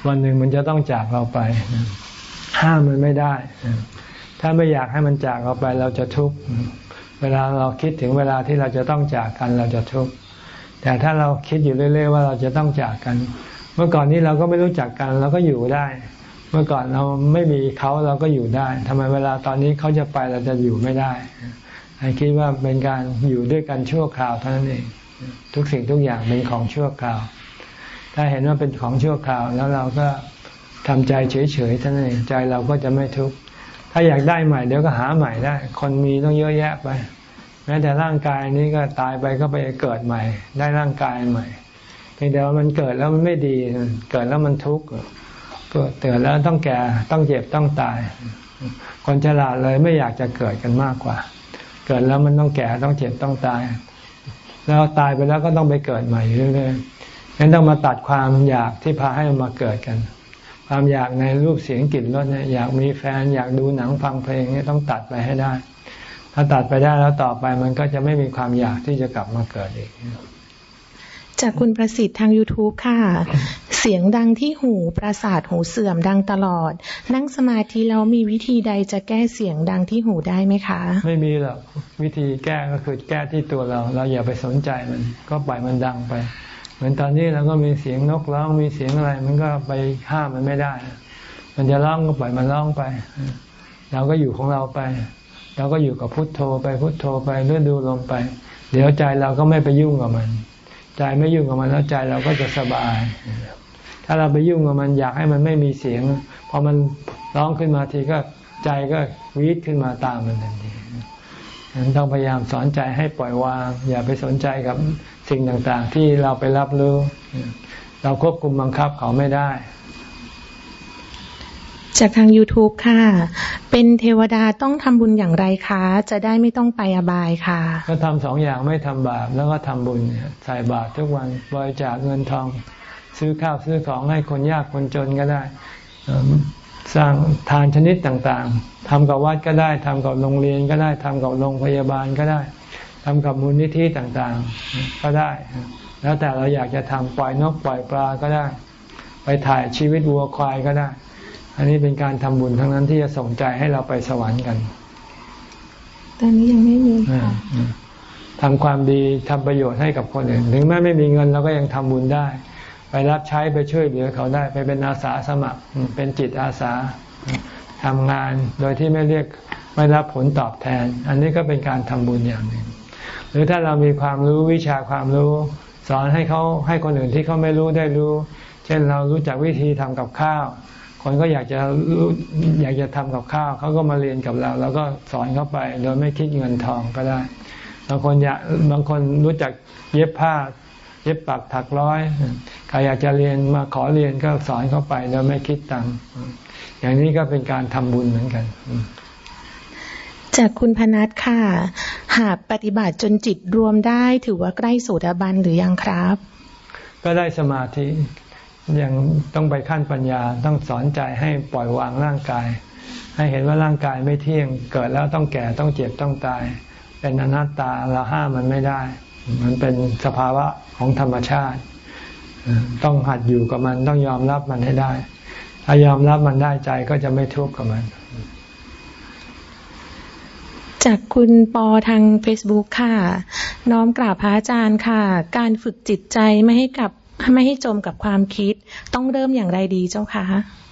วันหนึ่งมันจะต้องจากเราไป ห้ามมันไม่ได้ ถ้าไม่อยากให้มันจากเราไปเราจะทุกข์เวลาเราคิดถึงเวลาที่เราจะต้องจากกันเราจะทุกข์แต่ถ้าเราคิดอยู่เรื่อย ๆ ว่าเราจะต้องจากกัน เมื่อก่อนนี้เราก็ไม่รู้จักกันเราก็อยู่ได้ เมื่อก่อนเราไม่มีเขาเราก็อยู่ได้ทำไมเวลาตอนนี้เขาจะไปเราจะอยู่ไม่ได้ให้คิดว่าเป็นการอยู่ด้วยกันชั่วคราวเท่านั้นเอง ทุกสิ่งทุกอย่างเป็นของชั่วคราว ถ้าเห็นว่าเป็นของชั่วคราว แล้วเราก็ทำใจเฉยๆเท่านั้นเองใจเราก็จะไม่ทุกข์ถ้าอยากได้ใหม่เดี๋ยวก็หาใหม่ได้ คนมีต้องเยอะแยะไปแม้แต่ร่างกายนี้ก็ตายไปก็ไปเกิดใหม่ ได้ร่างกายใหม่เพียงแต่ว่ามันเกิดแล้วมันไม่ดีเกิดแล้วมันทุกข์ เกิดเกิดแล้วต้องแก่ต้องเจ็บต้องตาย คนฉลาดเลยไม่อยากจะเกิดกันมากกว่า เกิดแล้วมันต้องแก่ต้องเจ็บต้องตาย แล้วตายไปแล้วก็ต้องไปเกิดใหม่เรื่อยๆงั้นต้องมาตัดความอยากที่พาให้มาเกิดกัน ความอยากในรูปเสียงกลิ่นรสเนี่ยอยากมีแฟนอยากดูหนังฟังเพลงเนี่ยต้องตัดไปให้ได้ ถ้าตัดไปได้แล้วต่อไปมันก็จะไม่มีความอยากที่จะกลับมาเกิดอีกจากคุณประสิทธิ์ทาง YouTube ค่ะ เสียงดังที่หูประสาทหูเสื่อมดังตลอด นั่งสมาธิแล้วมีวิธีใดจะแก้เสียงดังที่หูได้ไหมคะ ไม่มีหรอกวิธีแก้ก็คือแก้ที่ตัวเรา เราอย่าไปสนใจมันก็ปล่อยมันดังไป เหมือนตอนนี้เราก็มีเสียงนกร้องมีเสียงอะไร มันก็ไปห้ามมันไม่ได้ มันจะร้องก็ปล่อยมันร้องไป เราก็อยู่ของเราไป เราก็อยู่กับพุทโธไปพุทโธไปเลื่อดูลมไป เดี๋ยวใจเราก็ไม่ไปยุ่งกับมัน ใจไม่ยุ่งกับมันแล้วใจเราก็จะสบาย ถ้าเราไปยุ่งกับมันอยากให้มันไม่มีเสียง พอมันร้องขึ้นมาทีก็ใจก็วีดขึ้นมาตามมันทันทีฉะนั้นต้องพยายามสอนใจให้ปล่อยวาง อย่าไปสนใจกับสิ่งต่างๆ ที่เราไปรับรู้ เราควบคุมบังคับเขาไม่ได้ จากทาง YouTube ค่ะ เป็นเทวดาต้องทำบุญอย่างไรคะ จะได้ไม่ต้องไปอบายค่ะ ก็ทำสองอย่างไม่ทำบาปแล้วก็ทำบุญเนี่ยใส่บาตรทุกวันบริจาคเงินทอง ซื้อข้าวซื้อของให้คนยากคนจนก็ได้เอิ่มสร้างทานชนิดต่างๆทำกับวัดก็ได้ทำกับโรงเรียนก็ได้ทำกับโรงพยาบาลก็ได้ทำกับมูลนิธิต่างๆก็ได้ แล้วแต่เราอยากจะทำปล่อยนกปล่อยปลาก็ได้ ไปถ่ายชีวิตวัวควายก็ได้ อันนี้เป็นการทำบุญทั้งนั้นที่จะส่งใจให้เราไปสวรรค์กัน ตอนนี้ยังไม่มีค่ะทำความดีทำประโยชน์ให้กับคนอื่น ถึงแม้ไม่มีเงินเราก็ยังทำบุญได้ ไปรับใช้ไปช่วยเหลือเขาได้ ไปเป็นอาสาสมัคร เป็นจิตอาสาทำงานโดยที่ไม่เรียกไม่รับผลตอบแทน อันนี้ก็เป็นการทำบุญอย่างหนึ่ง หรือถ้าเรามีความรู้วิชาความรู้ สอนให้เขาให้คนอื่นที่เขาไม่รู้ได้รู้ เช่นเรารู้จักวิธีทำกับข้าว คนก็อยากจะรู้อยากจะทำกับข้าว เขาก็มาเรียนกับเรา แล้วก็สอนเขาไปโดยไม่คิดเงินทองก็ได้ บางคนอยากบางคนรู้จักเย็บผ้า เย็บปักถักร้อย ใครอยากจะเรียนมาขอเรียนก็สอนเขาไปโดยไม่คิดตังค์อย่างนี้ก็เป็นการทำบุญเหมือนกันจากคุณพนัทค่ะ หากปฏิบัติจนจิตรวมได้ถือว่าใกล้โสดาบันหรือยังครับ ก็ได้สมาธิยังต้องไปขั้นปัญญาต้องสอนใจให้ปล่อยวางร่างกาย ให้เห็นว่าร่างกายไม่เที่ยง เกิดแล้วต้องแก่ต้องเจ็บต้องตาย เป็นอนัตตาเราห้ามมันไม่ได้ มันเป็นสภาวะของธรรมชาติ ต้องหัดอยู่กับมันต้องยอมรับมันให้ได้ ถ้ายอมรับมันได้ใจก็จะไม่ทุกข์กับมัน จากคุณปอทาง Facebook ค่ะ น้อมกราบพระอาจารย์ค่ะ การฝึกจิตใจไม่ให้กับไม่ให้จมกับความคิด ต้องเริ่มอย่างไรดีเจ้าคะ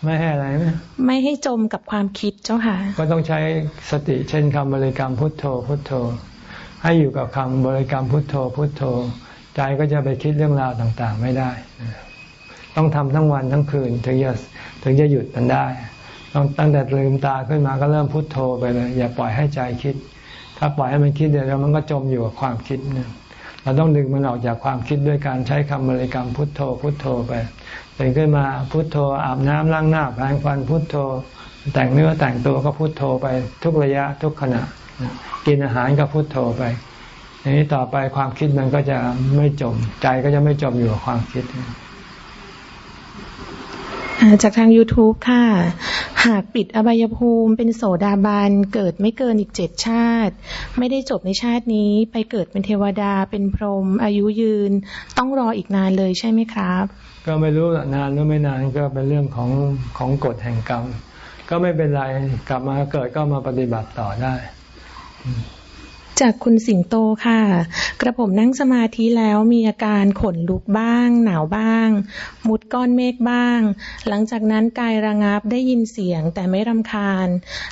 ไม่ให้อะไรไหมไม่ให้จมกับความคิดเจ้าค่ะ ก็ต้องใช้สติเช่นคำบริกรรมพุทโธ พุทโธ ให้อยู่กับคำบริกรรมพุทโธ พุทโธ ใจก็จะไปคิดเรื่องราวต่างๆ ไม่ได้ ต้องทำทั้งวันทั้งคืน ถึงจะถึงจะหยุดมันได้ต้องตั้งแต่ลืมตาขึ้นมาก็เริ่มพุโทโธไปเลย อย่าปล่อยให้ใจคิด ถ้าปล่อยให้มันคิดเดี๋ยวมันก็จมอยู่กับความคิดเนี่ยเราต้องดึงมันออกจากความคิดด้วยการใช้คำบริกรรมพุทโธ พุทโธไปตื่นขึ้นมาพุทโธอาบน้ำล้างหน้าแปรงฟันพุทโธ แต่งเนื้อแต่งตัวก็พุทโธไปทุกระยะทุกขณะ กินอาหารก็พุทโธไป อย่างนี้ต่อไปความคิดมันก็จะไม่จม ใจก็จะไม่จมอยู่กับความคิดจากทาง YouTube ค่ะ หากปิดอบายภูมิเป็นโสดาบันเกิดไม่เกินอีกเจ็ดชาติ ไม่ได้จบในชาตินี้ไปเกิดเป็นเทวดาเป็นพรหมอายุยืน ต้องรออีกนานเลยใช่ไหมครับ ก็ไม่รู้นานหรือไม่นานก็เป็นเรื่องของของกฎแห่งกรรม ก็ไม่เป็นไรกลับมาเกิดก็มาปฏิบัติต่อได้ จากคุณสิงโตค่ะ กระผมนั่งสมาธิแล้วมีอาการขนลุกบ้าง หนาวบ้าง มุดก้อนเมฆบ้าง หลังจากนั้นกายระงับได้ยินเสียงแต่ไม่รำคาญ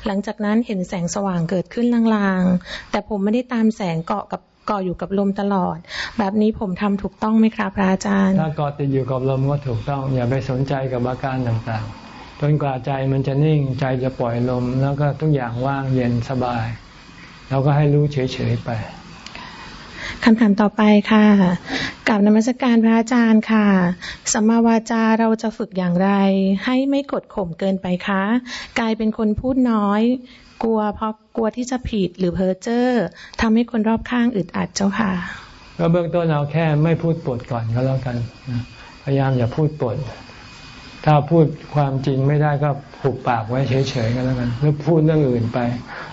หลังจากนั้นเห็นแสงสว่างเกิดขึ้นลางๆ แต่ผมไม่ได้ตามแสงเกาะกับเกาะอยู่กับลมตลอด แบบนี้ผมทำถูกต้องไหมครับพระอาจารย์ ถ้าเกาะติดอยู่กับลมก็ถูกต้อง อย่าไปสนใจกับอาการต่างๆจนกว่าใจมันจะนิ่งใจจะปล่อยลมแล้วก็ทุกอย่างว่างเย็นสบาย เราก็ให้รู้เฉยๆไปคำถามต่อไปค่ะกับนมัสการพระอาจารย์ค่ะสัมมาวาจาเราจะฝึกอย่างไร ให้ไม่กดข่มเกินไปคะกลายเป็นคนพูดน้อย กลัวเพราะกลัวที่จะผิดหรือเพ้อเจ้อทำให้คนรอบข้างอึดอัดเจ้าค่ะ ก็เบื้องต้นเราแค่ไม่พูดปดก่อนก็แล้วกัน พยายามอย่าพูดปด ถ้าพูดความจริงไม่ได้ก็ผูกปากไว้เฉยๆก็แล้วกันหรือพูดเรื่องอื่นไป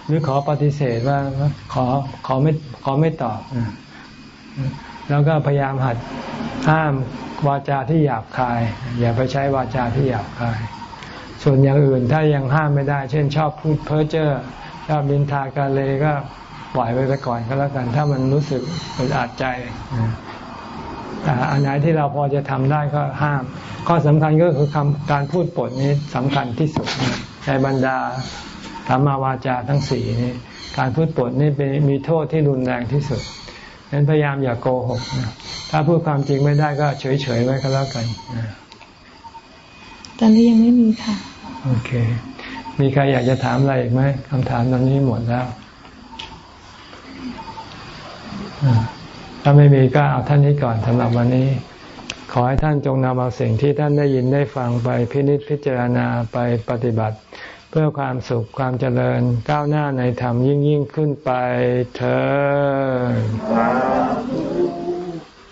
หรือขอปฏิเสธว่าขอขอไม่ขอไม่ตอบแล้วก็พยายามหัดห้ามวาจาที่หยาบคาย อย่าไปใช้วาจาที่หยาบคาย ส่วนอย่างอื่นถ้ายังห้ามไม่ได้ เช่น ชอบพูดเพ้อเจ้อชอบบินทากาเลก็ปล่อยไว้ไปก่อนก็แล้วกัน ถ้ามันรู้สึกอึดอัดใจ อันไหนที่เราพอจะทำได้ก็ห้าม ข้อสำคัญก็คือคำการพูดปดนี้สำคัญที่สุดในบรรดาธรรมาวาจาทั้งสี่นี้ การพูดปดนี่เป็นมีโทษที่รุนแรงที่สุดฉะนั้นพยายามอย่ากโกหกนะถ้าพูดความจริงไม่ได้ก็เฉยๆไว้ก็แล้วกันตอนนี้ยังไม่มีค่ะ โอเค มีใครอยากจะถามอะไรอีกไหมคำถามตอนนี้หมดแล้ว ถ้าไม่มีก็เอาท่านนี้ก่อนสำหรับวันนี้ ขอให้ท่านจงนำเอาสิ่งที่ท่านได้ยินได้ฟังไปพินิจพิจารณาไปปฏิบัติ เพื่อความสุขความเจริญก้าวหน้าในธรรมยิ่งยิ่งขึ้นไปเธอ